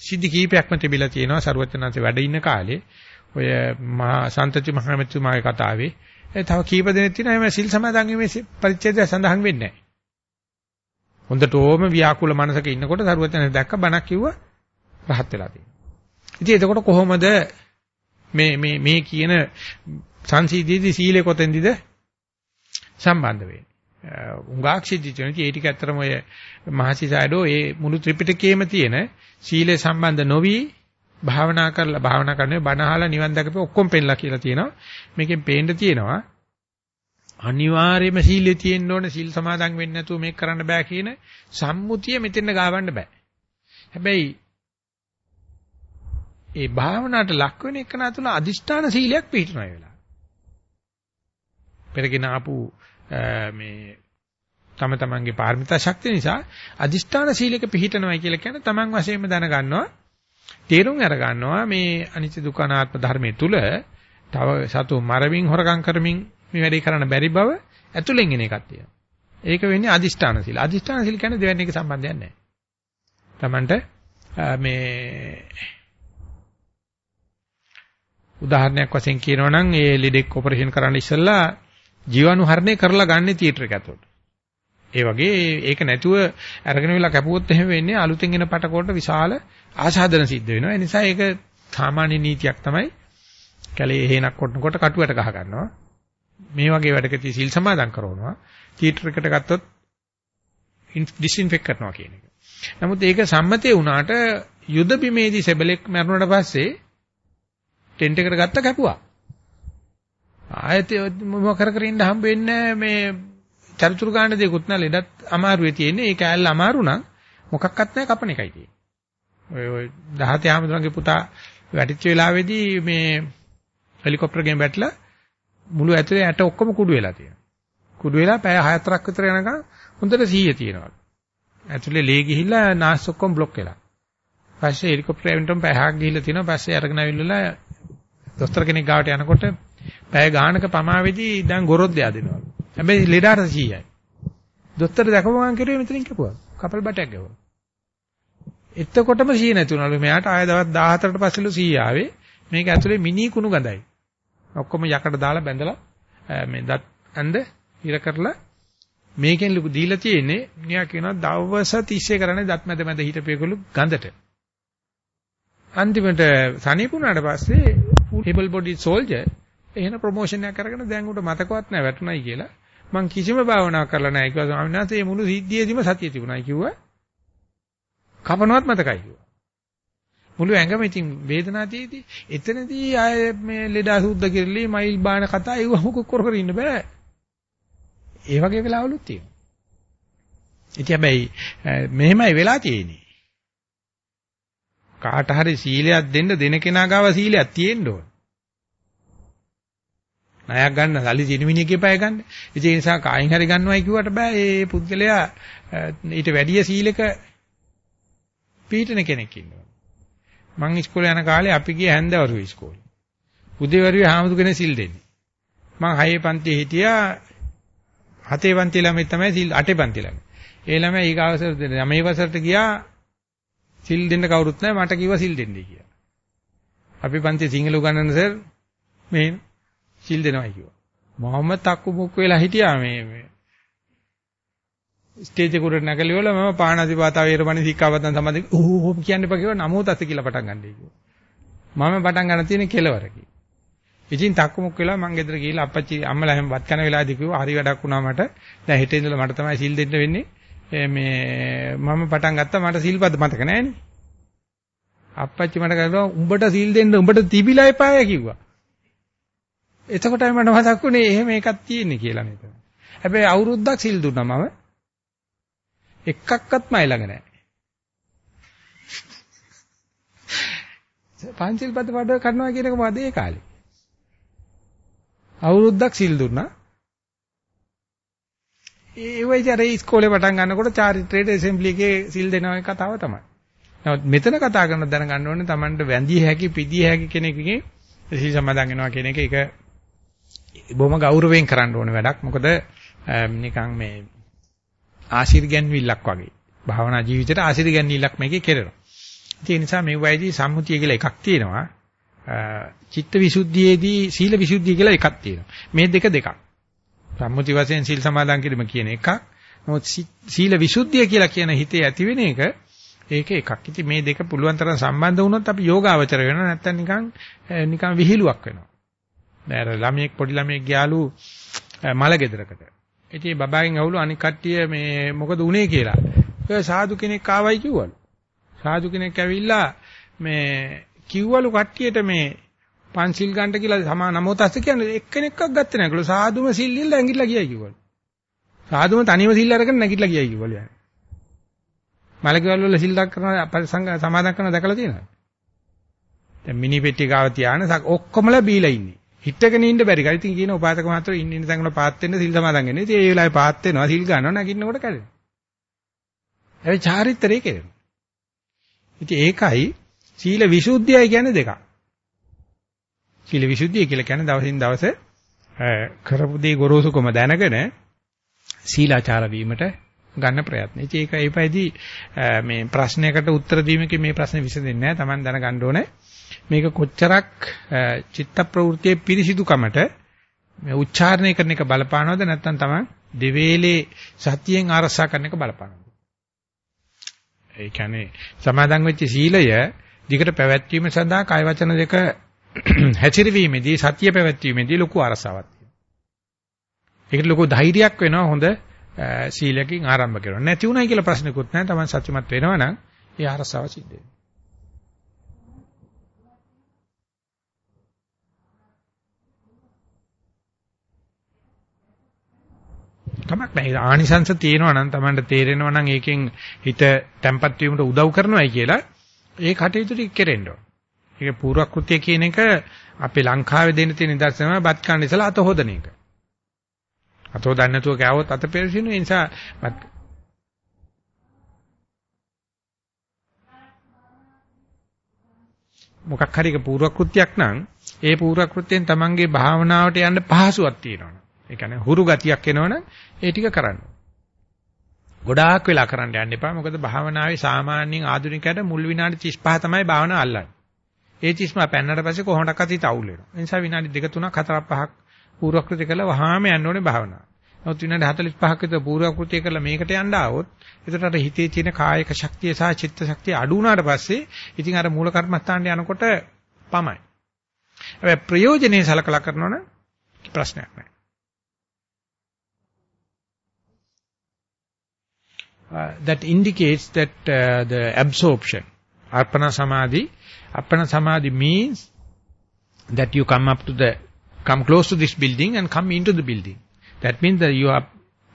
සිද්ධි කීපයක්ම තිබිලා තියෙනවා සරුවචනාංශේ වැඩ ඉන්න කාලේ ඔය මහා සන්තති මහමෙතුමාගේ කතාවේ ඒ තව කීප දෙනෙක් තියෙනවා එහම සිල් සමාදන් වීමේ පරිච්ඡේදය සඳහන් වෙන්නේ නැහැ. හොඳටම ව්‍යාකූල මනසක ඉන්නකොට සරුවචනාංශ දැක්ක බණක් කිව්වා රහත් වෙලා තියෙනවා. ඉතින් එතකොට කොහොමද මේ මේ මේ කියන සංසීදීදී සීලේ කොතෙන්දද සම්බන්ධ වෙන්නේ? උඟාක් සිද්ධ වෙනවා. ඒ ටික ඇත්තටම ඔය මහසිසාරෝ ඒ මුළු ත්‍රිපිටකයේම තියෙන සීලය සම්බන්ධ නොවි භාවනා කරලා භාවනා කරන්නේ බණ අහලා නිවන් දැකපෙ ඔක්කොම පෙන්ලා කියලා තියෙනවා. මේකෙන් පේන්න තියෙනවා අනිවාර්යයෙන්ම සීලය තියෙන්න ඕනේ සීල් සමාදන් වෙන්නේ නැතුව මේක කරන්න බෑ කියන සම්මුතිය මෙතෙන් ගාවන්න බෑ. හැබැයි ඒ භාවනාවට ලක් වෙන එක නා තුන අදිෂ්ඨාන සීලයක් පිළිතුරන වෙලා. පෙරගෙන ආපු මේ තම තමන්ගේ පාරමිතා ශක්තිය නිසා අදිෂ්ඨාන සීලයක පිළිහිටනවයි කියලා කියන්නේ තමන් වශයෙන්ම දැනගන්නවා තේරුම් අර ගන්නවා මේ අනිත්‍ය දුක්ඛ අනාත්ම ධර්මයේ තුල තව සතු මරමින් හොරකම් කරමින් මේ වැඩේ කරන්න බැරි බව ඇතුලෙන් එන එකක් තියෙනවා. ඒක වෙන්නේ අදිෂ්ඨාන සීල. අදිෂ්ඨාන සීල කියන්නේ දෙවැනි එක සම්බන්ධයක් නැහැ. තමන්ට මේ උදාහරණයක් වශයෙන් කියනවා නම් ඒ ලෙඩෙක් ඔපරේෂන් කරන්න ඉස්සෙල්ලා ජීවාණුහරණය කරලා ගන්න තියටර් එක ඇතුළට. ඒ වගේ ඒක නැතුව අරගෙන වෙලා කැපුවොත් එහෙම වෙන්නේ අලුතෙන් එන පටකොල්ට විශාල ආසාදන සිද්ධ වෙනවා. ඒ නිසා ඒක සාමාන්‍ය නීතියක් තමයි. කැලේ හේනක් කොටනකොට කටුවට ගහ ගන්නවා. මේ වගේ වැඩකදී සිල් සමාදන් කරනවා. තියටර් එකට ගත්තොත් ඩිස්ඉන්ෆෙක්ට් කරනවා කියන එක. නමුත් ඒක සම්මතේ වුණාට යුද බිමේදී සෙබලෙක් මරුණාට පස්සේ ටෙන්ට් එකට ගත්ත කැපුවා. ආයෙත් මොම කර කර ඉන්න හම්බ වෙන්නේ මේ චරිචුරු ගන්න දෙයක්වත් නෑ ලෙඩත් අමාරුවේ තියෙන්නේ. ඒ කෑල්ල අමාරු නම් මොකක්වත් නෑ කපන එකයි තියෙන්නේ. ඔය ඔය 17 ආමතුරුන්ගේ පුතා වැටිච්ච වෙලාවේදී මේ හෙලිකොප්ටර් වැටලා මුළු ඇතුලේ ඇට ඔක්කොම කුඩු වෙලා තියෙනවා. කුඩු වෙලා පැය 6-4ක් විතර යනකම් හොඳට සීය තියෙනවා. ඇතුලේ ලේ ගිහිල්ලා නාස් ඔක්කොම බ්ලොක් වෙලා. පස්සේ හෙලිකොප්ටර් එවන්ටම පැය 6ක් ගිහිල්ලා තියෙනවා. පස්සේ අරගෙන ආවිල්ලා දොස්තර කෙනෙක් ගාවට යනකොට පැය ගානක පමාවේදී දැන් ගොරොද්ද යදිනවා. හැබැයි ලෙඩාට 100යි. දොස්තර දැකපු ගමන් කිරුවේ මෙතනින් කපුවා. කපල් බටයක් ගැවුවා. එතකොටම 100 නැතුණලු. මෙයාට ආය දවස් 14ට පස්සෙලු 100 ආවේ. මේක ඇතුලේ මිනි කුණු ගඳයි. ඔක්කොම යකට දාලා බැඳලා මේ දත් ඇඳ ඉර කරලා මේකෙන් ලුකු දීලා තියෙන්නේ නියා කියනවා දවස් 30 කරන්නේ දත් මැද මැද හිටපේකලු ගඳට. අන්තිමට සනීපුණාට පස්සේ ටේබල් බොඩි සෝල්ජර් එහෙන ප්‍රොමෝෂන් එකක් කරගෙන දැන් උට මතකවත් නැහැ වැටුණයි කියලා. මං කිසිම භාවනාවක් කරලා නැහැ කිව්වා ස්වාමීන් වහන්සේ මුළු සිද්ධියේදීම සතිය තිබුණයි කිව්වා. කපනවත් මතකයි කිව්වා. මුළු ඇඟම ඉතින් වේදනාවේදී එතනදී ආය මේ ලෙඩා සුද්ධ කිරලි මයිල් බාන කතා ඒව මොකක් කර කර ඉන්න බෑ. ඒ වගේ වෙලාවලුත් තියෙනවා. ඉතින් හැබැයි මෙහෙමයි වෙලා තියෙන්නේ. කාට හරි සීලයක් දෙන්න දෙන කෙනා ගාව සීලයක් තියෙන්න ඕන. ණයක් ගන්න සල්ලි සිනිමිනියගේ පය ගන්න. ඒ නිසා කායින් හරි ගන්නවයි කිව්වට බෑ. ඒ පුද්ගලයා ඊට වැඩිය සීලක පීඨන කෙනෙක් ඉන්නවා. මං ඉස්කෝලේ යන කාලේ අපි ගිය හැන්දවරු ඉස්කෝලේ. උදේවරුේ හාමුදුර කෙනෙක් සිල් දෙන්නේ. මං හයේ පන්තියේ හිටියා හතේ පන්ති ළමයි තමයි සිල් අටේ පන්ති ළමයි. ඒ ළමයි ඊගාවසර දෙන්නේ. මේ වසරට ගියා සිල් දෙන්න කවුරුත් නැහැ මට කිව්වා සිල් දෙන්නයි කියලා. අපි පන්තියේ සිංහල උගන්වන සර් මේ සිල් දෙනවයි කිව්වා. මොහොමඩ් තක්කු මුක් වෙලා හිටියා මේ මේ ස්ටේජ් එක උඩ නැගලිවල මම පාණාතිපාතා වේරමණී සික්ඛාපදන් සමාදන් ඕ කියන්න එපා කිව්වා නමෝ තත් කියලා පටන් ගන්නයි කිව්වා. මම පටන් ගන්න තියෙන කෙලවරකි. ඉතින් තක්කු මුක් වෙලා මං ගෙදර ගිහිල්ලා අප්පච්චි අම්මලා හැම වත් කන වෙලාවදී කිව්වා හරි වැඩක් වුණා මට. දැන් හෙට ඉඳලා මට තමයි සිල් දෙන්න වෙන්නේ. මේ මම පටන් ගත්තා මට සිල්පද මතක නෑනේ. අප්පච්චි මට කිව්වා උඹට සිල් දෙන්න උඹට තිබිලා එපාය කිව්වා. එතකොටයි මට මතක් වුණේ එහෙම එකක් තියෙන්නේ කියලා නේද. හැබැයි අවුරුද්දක් සිල් දුන්නා මම. එකක්වත් මයි ළඟ නැහැ. පංචිල් පද වඩ කරනවා කියන එක මද ඒ කාලේ. අවුරුද්දක් සිල් දුන්නා. ඒ වෙයි අර ඉස්කෝලේ පටන් ගන්නකොට චාරිත්‍රයේ ඇසෙම්බලි එකේ සිල් දෙනවා කතාව තමයි. නමුත් මෙතන කතා කරන දැනගන්න ඕනේ Tamanට වැඳිය හැකි පිදිය හැකි කෙනෙක්ගේ සිල් සමාදන් වෙනවා කියන එක ඒක බොහොම ගෞරවයෙන් කරන්න ඕනේ වැඩක්. මොකද නිකන් මේ ආශිර්ගන්විල්ලක් වගේ. භාවනා ජීවිතේට ආශිර්ගන්විල්ලක් මේකේ කෙරෙනවා. ඒ නිසා මේ වයිදී සම්මුතිය කියලා එකක් තියෙනවා. චිත්ත විසුද්ධියේදී සීල විසුද්ධිය කියලා එකක් තියෙනවා. මේ දෙක දෙකක්. සම්මුති වශයෙන් සීල් සමාදන් කිරීම කියන එකක්. නමුත් සීල විසුද්ධිය කියලා කියන හිතේ ඇතිවෙන එක ඒක එකක්. ඉතින් මේ දෙක පුළුවන් තරම් සම්බන්ධ වුණොත් අපි යෝගාවචර වෙනවා. නැත්තම් නිකන් නිකන් විහිළුවක් වෙනවා. දැන් ළමයෙක් පොඩි ළමයෙක් ගියාලු මල ගෙදරකට. ඉතින් බබාගෙන් අහුළු අනික් කට්ටිය මේ මොකද උනේ කියලා. ඔය සාදු කෙනෙක් ආවයි කිව්වලු. සාදු කෙනෙක් ඇවිල්ලා මේ කිව්වලු කට්ටියට මේ පන්සිල් ගන්නට කියලා සමා නමෝතස්ස කියන්නේ එක්කෙනෙක්වත් ගත්තේ නැහැ. ඒගොල්ලෝ සාදුම සිල් ඉල්ල ඇඟිල්ලා ගියයි කිව්වලු. සාදුම තනියම සිල් අරගෙන නැගිටලා ගියයි කිව්වලු. මලකවල වල සිල් දක් කරන සමාදන් කරන දැකලා තියෙනවද? දැන් මිනි පෙට්ටිය ගාව තියාන ඔක්කොමලා බීලා ඉන්නේ. හිටගෙන ඉන්න බැරි. කයි ඉතින් කියන උපාසක මාත්‍ර ඉන්න ඉන්න තැන් වල පාත් වෙන්න සිල් සමාදන් වෙන්නේ. ඉතින් ඒ වෙලාවේ පාත් වෙනවා සිල් ගන්නවා නැගිටිනකොට කැඩෙනවා. ඒ චාරිත්‍රයේ කෙරෙනවා. ඉතින් ඒකයි සීල විසුද්ධියයි කියන්නේ දෙකක්. සීල විසුද්ධිය කියලා කියන්නේ දවසින් දවස කරපු දේ ගොරෝසුකම දැනගෙන සීලාචාර වීමට ගන්න ප්‍රයත්න. ඉතින් ඒක ඒපයිදී මේ ප්‍රශ්නයකට උත්තර දීමකින් මේ ප්‍රශ්නේ විසඳෙන්නේ නැහැ. Taman දැනගන්න ඕනේ. මේක කොච්චරක් චිත්ත ප්‍රවෘත්තියේ පිරිසිදුකමට මේ උච්චාරණය කරන එක බලපානවද නැත්නම් Taman දෙවේලේ සතියෙන් ආරසා කරන එක බලපානවද? ඒ කියන්නේ සමාදන් වෙච්ච සීලය දිගට පැවැත්වීම සඳහා කාය වචන දෙක හැසිරවීමේදී සතිය පැවැත්වීමේදී ලොකු අරසාවක් තියෙනවා. ඒකට ලොකු ධෛර්යයක් වෙනවා හොඳ සීලයෙන් ආරම්භ කරනවා. නැති උනායි කියලා ප්‍රශ්නකුත් නැහැ. Taman සත්‍යමත් වෙනවා නම් ඒ අරසාව සිද්ධ වෙනවා. කමක් නැහැ. ආනිසංශ තියෙනවා නම් Tamanට තේරෙනවා නම් ඒකෙන් හිත තැම්පත් වීමට උදව් කරනවායි කියලා ඒ කටයුතු ටික කෙරෙන්න ඕන. ඒක පූර්වක්‍ෘත්‍ය කියන එක අපේ ලංකාවේ දෙන්න තියෙන නිදර්ශනම බත් කන්න ඉස්සලා අත හොදන එක. අත හොදන්න නැතුව කෑවොත් අත පෙරසිනු ඒ නිසා බත් මොකක් හරි එක පූර්වක්‍ෘත්‍යයක් නම් ඒ පූර්වක්‍ෘත්‍යයෙන් තමන්ගේ භාවනාවට යන්න පහසුවක් තියෙනවා. ඒ කියන්නේ හුරු ගතියක් එනවනම් ඒ ටික කරන්න. ගොඩාක් වෙලා කරන්න යන්න එපා. මොකද භාවනාවේ සාමාන්‍යයෙන් ආධුනිකයට මුල් විනාඩි 35 තමයි භාවනාව අල්ලන්නේ. ඒ 35 පෙන්නට පස්සේ කොහොමඩක්වත් හිත අවුල් වෙනවා. ඒ නිසා විනාඩි 2 3ක් 4ක් 5ක් පූර්වක්‍ෘති කළා වහාම යන්න ඕනේ භාවනාව. නමුත් විනාඩි 45ක් විතර පූර්වක්‍ෘති කළා මේකට යන්න ආවොත් එතකොට අර හිතේ තියෙන කායික ශක්තිය සහ චිත්ත ශක්තිය අඩු වුණාට පස්සේ ඉතින් අර මූල කර්මස්ථානට යනකොට පමයි. හැබැයි ප්‍රයෝජනේ සලකලා කරනවනම් ප්‍රශ්නයක් නැහැ. That indicates that uh, the absorption. Arpana Samadhi. Arpana Samadhi means that you come up to the, come close to this building and come into the building. That means that you are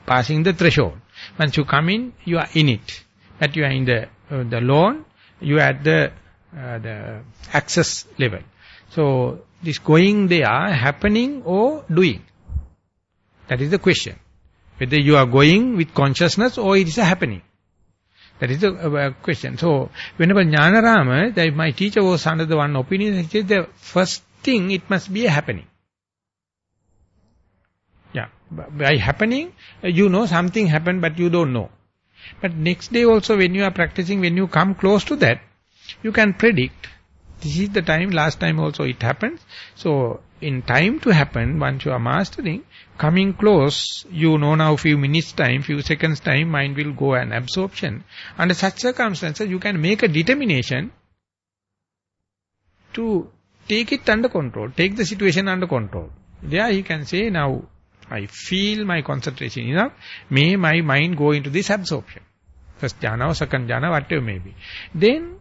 passing the threshold. Once you come in, you are in it. That you are in the, uh, the lawn, you are at the, uh, the access level. So, this going there, happening or doing? That is the question. Whether you are going with consciousness or it is a happening. That is the uh, question. So, whenever Jnanarama, that my teacher was under the one opinion, he said the first thing, it must be a happening. Yeah, by happening, uh, you know something happened but you don't know. But next day also when you are practicing, when you come close to that, you can predict. This is the time, last time also it happens. So, in time to happen, once you are mastering, coming close, you know now few minutes time, few seconds time, mind will go an absorption. Under such circumstances, you can make a determination to take it under control, take the situation under control. There he can say, now I feel my concentration enough, may my mind go into this absorption. First jhana or second jhana, whatever may be. Then,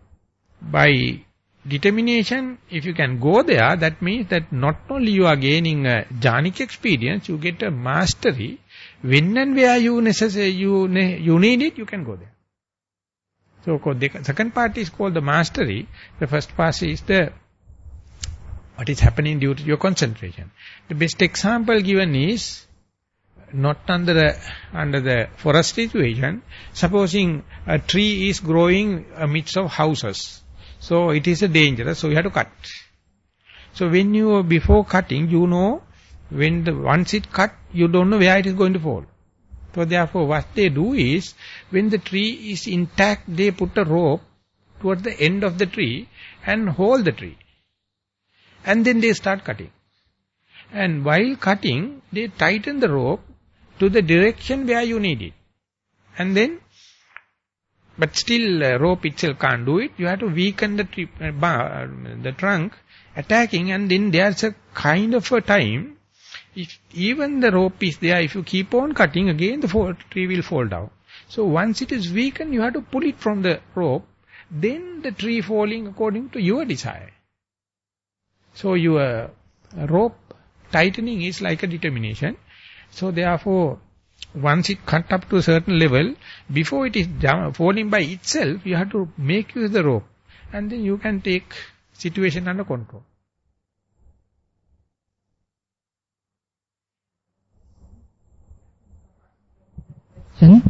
by determination, if you can go there, that means that not only you are gaining a jhanic experience, you get a mastery. When and where you necessary, you, you need it, you can go there. So the second part is called the mastery. The first part is the what is happening due to your concentration. The best example given is not under the under the forest situation. Supposing a tree is growing amidst of houses so it is a dangerous, so you have to cut. So when you, before cutting, you know, when the, once it cut, you don't know where it is going to fall. So therefore what they do is, when the tree is intact, they put a rope towards the end of the tree and hold the tree. And then they start cutting. And while cutting, they tighten the rope to the direction where you need it. And then but still uh, rope itself can't do it. You have to weaken the, tree, uh, bar, the trunk attacking and then there's a kind of a time If even the rope is there, if you keep on cutting, again the tree will fall down. So once it is weakened, you have to pull it from the rope, then the tree falling according to your desire. So your rope tightening is like a determination. So therefore, once it cut up to a certain level, before it is down, falling by itself, you have to make use the rope. And then you can take situation under control. question.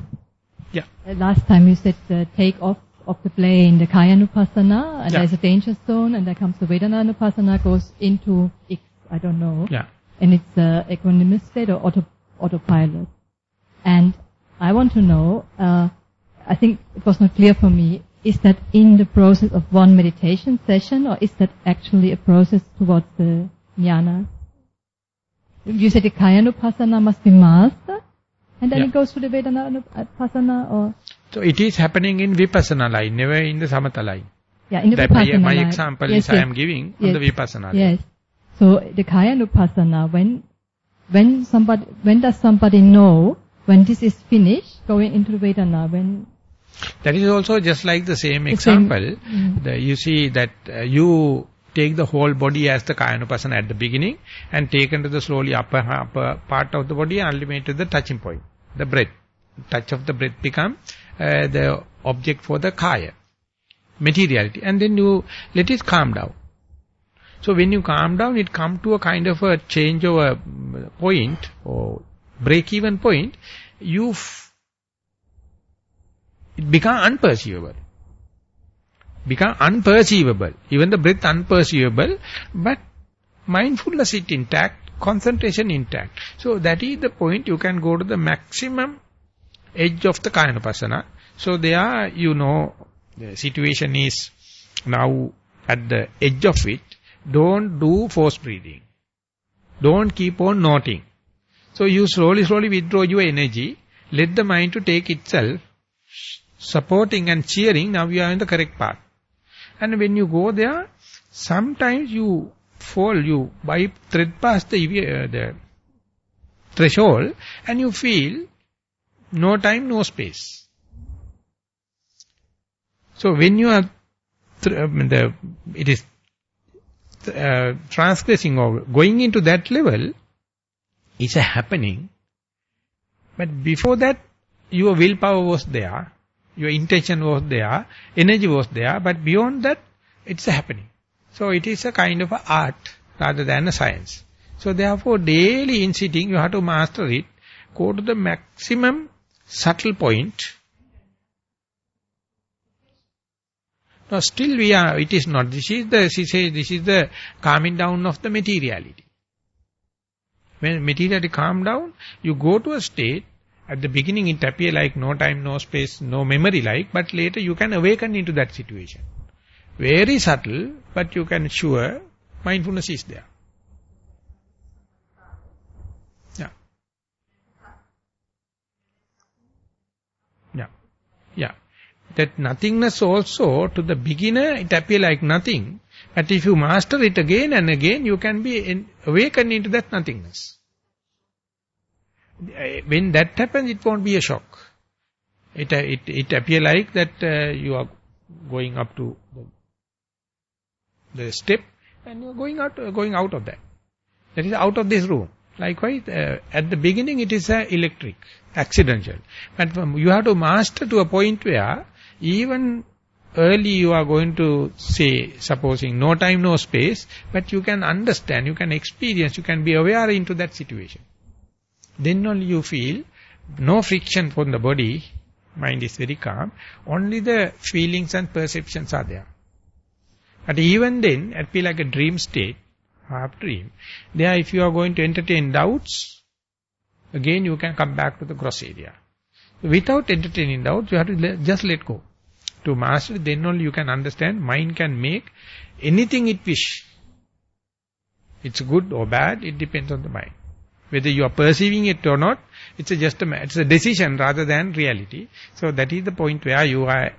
Yeah. Uh, Last time you said uh, take off of the plane, the Kayanupassana, and Yeah. there's a danger zone, and there comes the Vedananupassana, goes into X, I don't know. Yeah. And it's uh, equanimous state or auto, autopilot. And I want to know, uh, I think it was not clear for me, is that in the process of one meditation session, or is that actually a process towards the jnana? You said the Kayanupassana must be mastered, and then Yeah. it goes to the Vedana Vedananupassana, or So it is happening in Vipassana line, never in the Samatha line. yeah, in the That my, Vipassana my line. example yes, is I am giving on the Vipassana line. Yes. So the Kayanupassana, when when somebody when does somebody know when this is finished, going into the Vedana, when That is also just like the same The same- example. Mm. The, you see that uh, you take the whole body as the Kayanupassana at the beginning and take into the slowly upper, upper part of the body and ultimately the touching point, the breath. Touch of the breath become uh, the object for the Kaya, materiality. And then you let it calm down. So when you calm down, it come to a kind of a change of a mm, point or break-even point. You it become unperceivable. Become unperceivable. Even the breath unperceivable, but mindfulness is intact, concentration intact. So that is the point you can go to the maximum edge of the Kayanapasana. So there are, you know the situation is now at the edge of it. Don't do forced breathing. Don't keep on noting. So you slowly, slowly withdraw your energy. Let the mind to take itself, supporting and cheering. Now you are in the correct path. And when you go there, sometimes you fall, you by thread past the, uh, the threshold, and you feel no time, no space. So when you are, th- the, it is uh, transgressing or going into that level, it's a happening. But before that, your willpower was there, your intention was there, energy was there, but beyond that, it's a happening. So it is a kind of a art rather than a science. So therefore, daily in sitting, you have to master it, go to the maximum subtle point. Now still we are, it is not, this is the, she says, this is the calming down of the materiality. When materiality calm down, you go to a state, at the beginning it appear like no time, no space, no memory like, but later you can awaken into that situation. Very subtle, but you can sure mindfulness is there. Yeah. Yeah. Yeah. That nothingness also, to the beginner, it appear like nothing. But if you master it again and again, you can be in, awakened into that nothingness. Uh, When that happens, it won't be a shock. It, uh, it, it appear like that uh, you are going up to the, the step and you are going out, going out of that. That is out of this room. Likewise, uh, at the beginning it is uh, electric, accidental. But um, you have to master to a point where even early you are going to say, supposing no time, no space, but you can understand, you can experience, you can be aware into that situation. Then only you feel no friction from the body, mind is very calm, only the feelings and perceptions are there. But even then, it feel like a dream state, half dream. There, if you are going to entertain doubts, again you can come back to the gross area. Without entertaining doubts, you have to just let go. To master, then only you can understand, mind can make anything it wish. It's good or bad, it depends on the mind. Whether you are perceiving it or not, it's a just a, it's a decision rather than reality. So that is the point where you are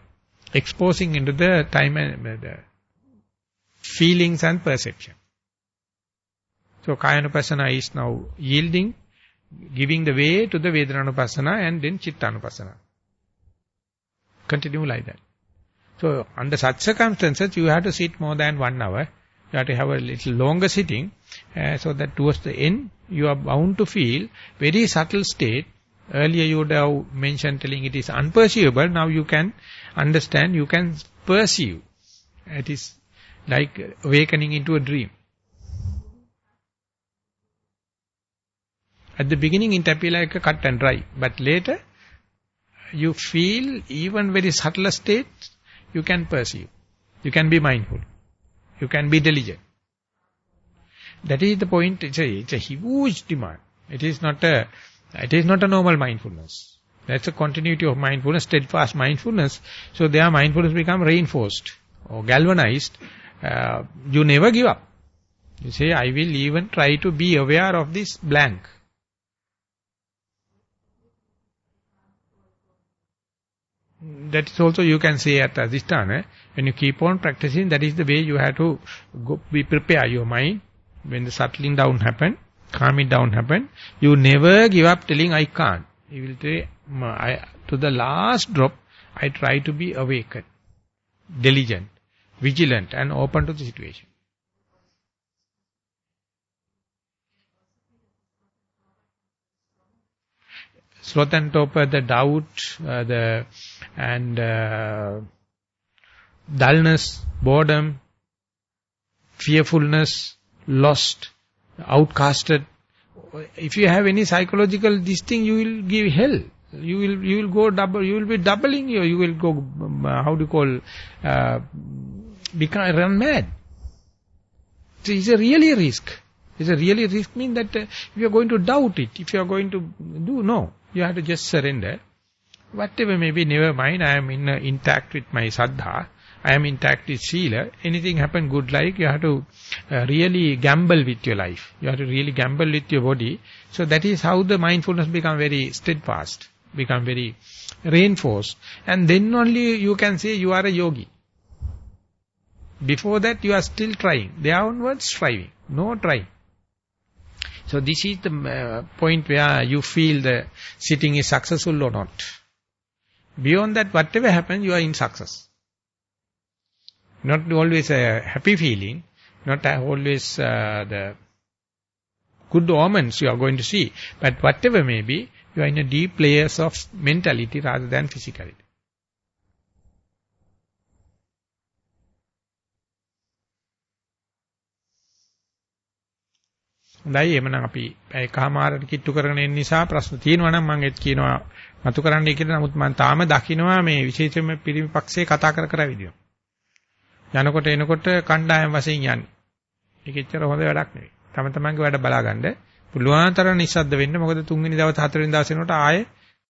exposing into the time and uh, the feelings and perception. So Kayanupassana is now yielding, giving the way to the Vedanaupassana and then Chittanupassana. Continue like that. So under such circumstances, you have to sit more than one hour. You have to have a little longer sitting, uh, so that towards the end, you are bound to feel very subtle state. Earlier you would have mentioned telling it is unperceivable. Now you can understand, you can perceive. It is like awakening into a dream. At the beginning it appears like a cut and dry, but later you feel even very subtle state, you can perceive. You can be mindful. You can be diligent. That is the point. It's a, it's a huge demand. It is not a, it is not a normal mindfulness. That's a continuity of mindfulness, steadfast mindfulness. So their mindfulness become reinforced or galvanized. Uh, you never give up. You say, I will even try to be aware of this blank. That is also you can say at Adhisthana, eh? when you keep on practicing, that is the way you have to go, be prepare your mind. When the settling down happen, calming down happen, you never give up telling I can't. You will say, I, to the last drop, I try to be awakened, diligent, vigilant and open to the situation. Sloth and torpor, the doubt, uh, the and uh, dullness, boredom, fearfulness, lost, outcasted. If you have any psychological this thing, you will give hell. You will you will go double. You will be doubling your. You will go. Um, how do you call? Uh, become run mad. It's a really risk. It's a really risk mean that uh, you are going to doubt it, if you are going to do no, you have to just surrender. Whatever may be, never mind, I am in, uh, intact with my saddha, I am intact with sila, anything happen good like, you have to uh, really gamble with your life. You have to really gamble with your body. So that is how the mindfulness become very steadfast, become very reinforced. And then only you can say you are a yogi. Before that you are still trying. They are onwards striving. No trying. So this is the uh, point where you feel the sitting is successful or not. Beyond that, whatever happens, you are in success. Not always a happy feeling, not always uh, the good omens you are going to see, but whatever may be, you are in a deep layers of mentality rather than physicality. හොඳයි එමනම් අපි එකමාරට කිට්ටු කරගෙන ඉන්න නිසා ප්‍රශ්න තියෙනවා නම් මම ඒත් කියනවා මතු කරන්නයි කියලා නමුත් මම තාම දකින්නවා මේ විශේෂයෙන්ම පිරිමි පක්ෂේ කතා කර කර විදිනවා. යනකොට එනකොට කණ්ඩායම් වශයෙන් යන්නේ. ඒක එච්චර හොඳ වැඩක් නෙවෙයි. තම තමන්ගේ වැඩ බලාගන්න පුළුවන් තරම් නිස්සද්ද වෙන්න මොකද තුන්වෙනි දවස් හතරවෙනි දවස් වෙනකොට ආයේ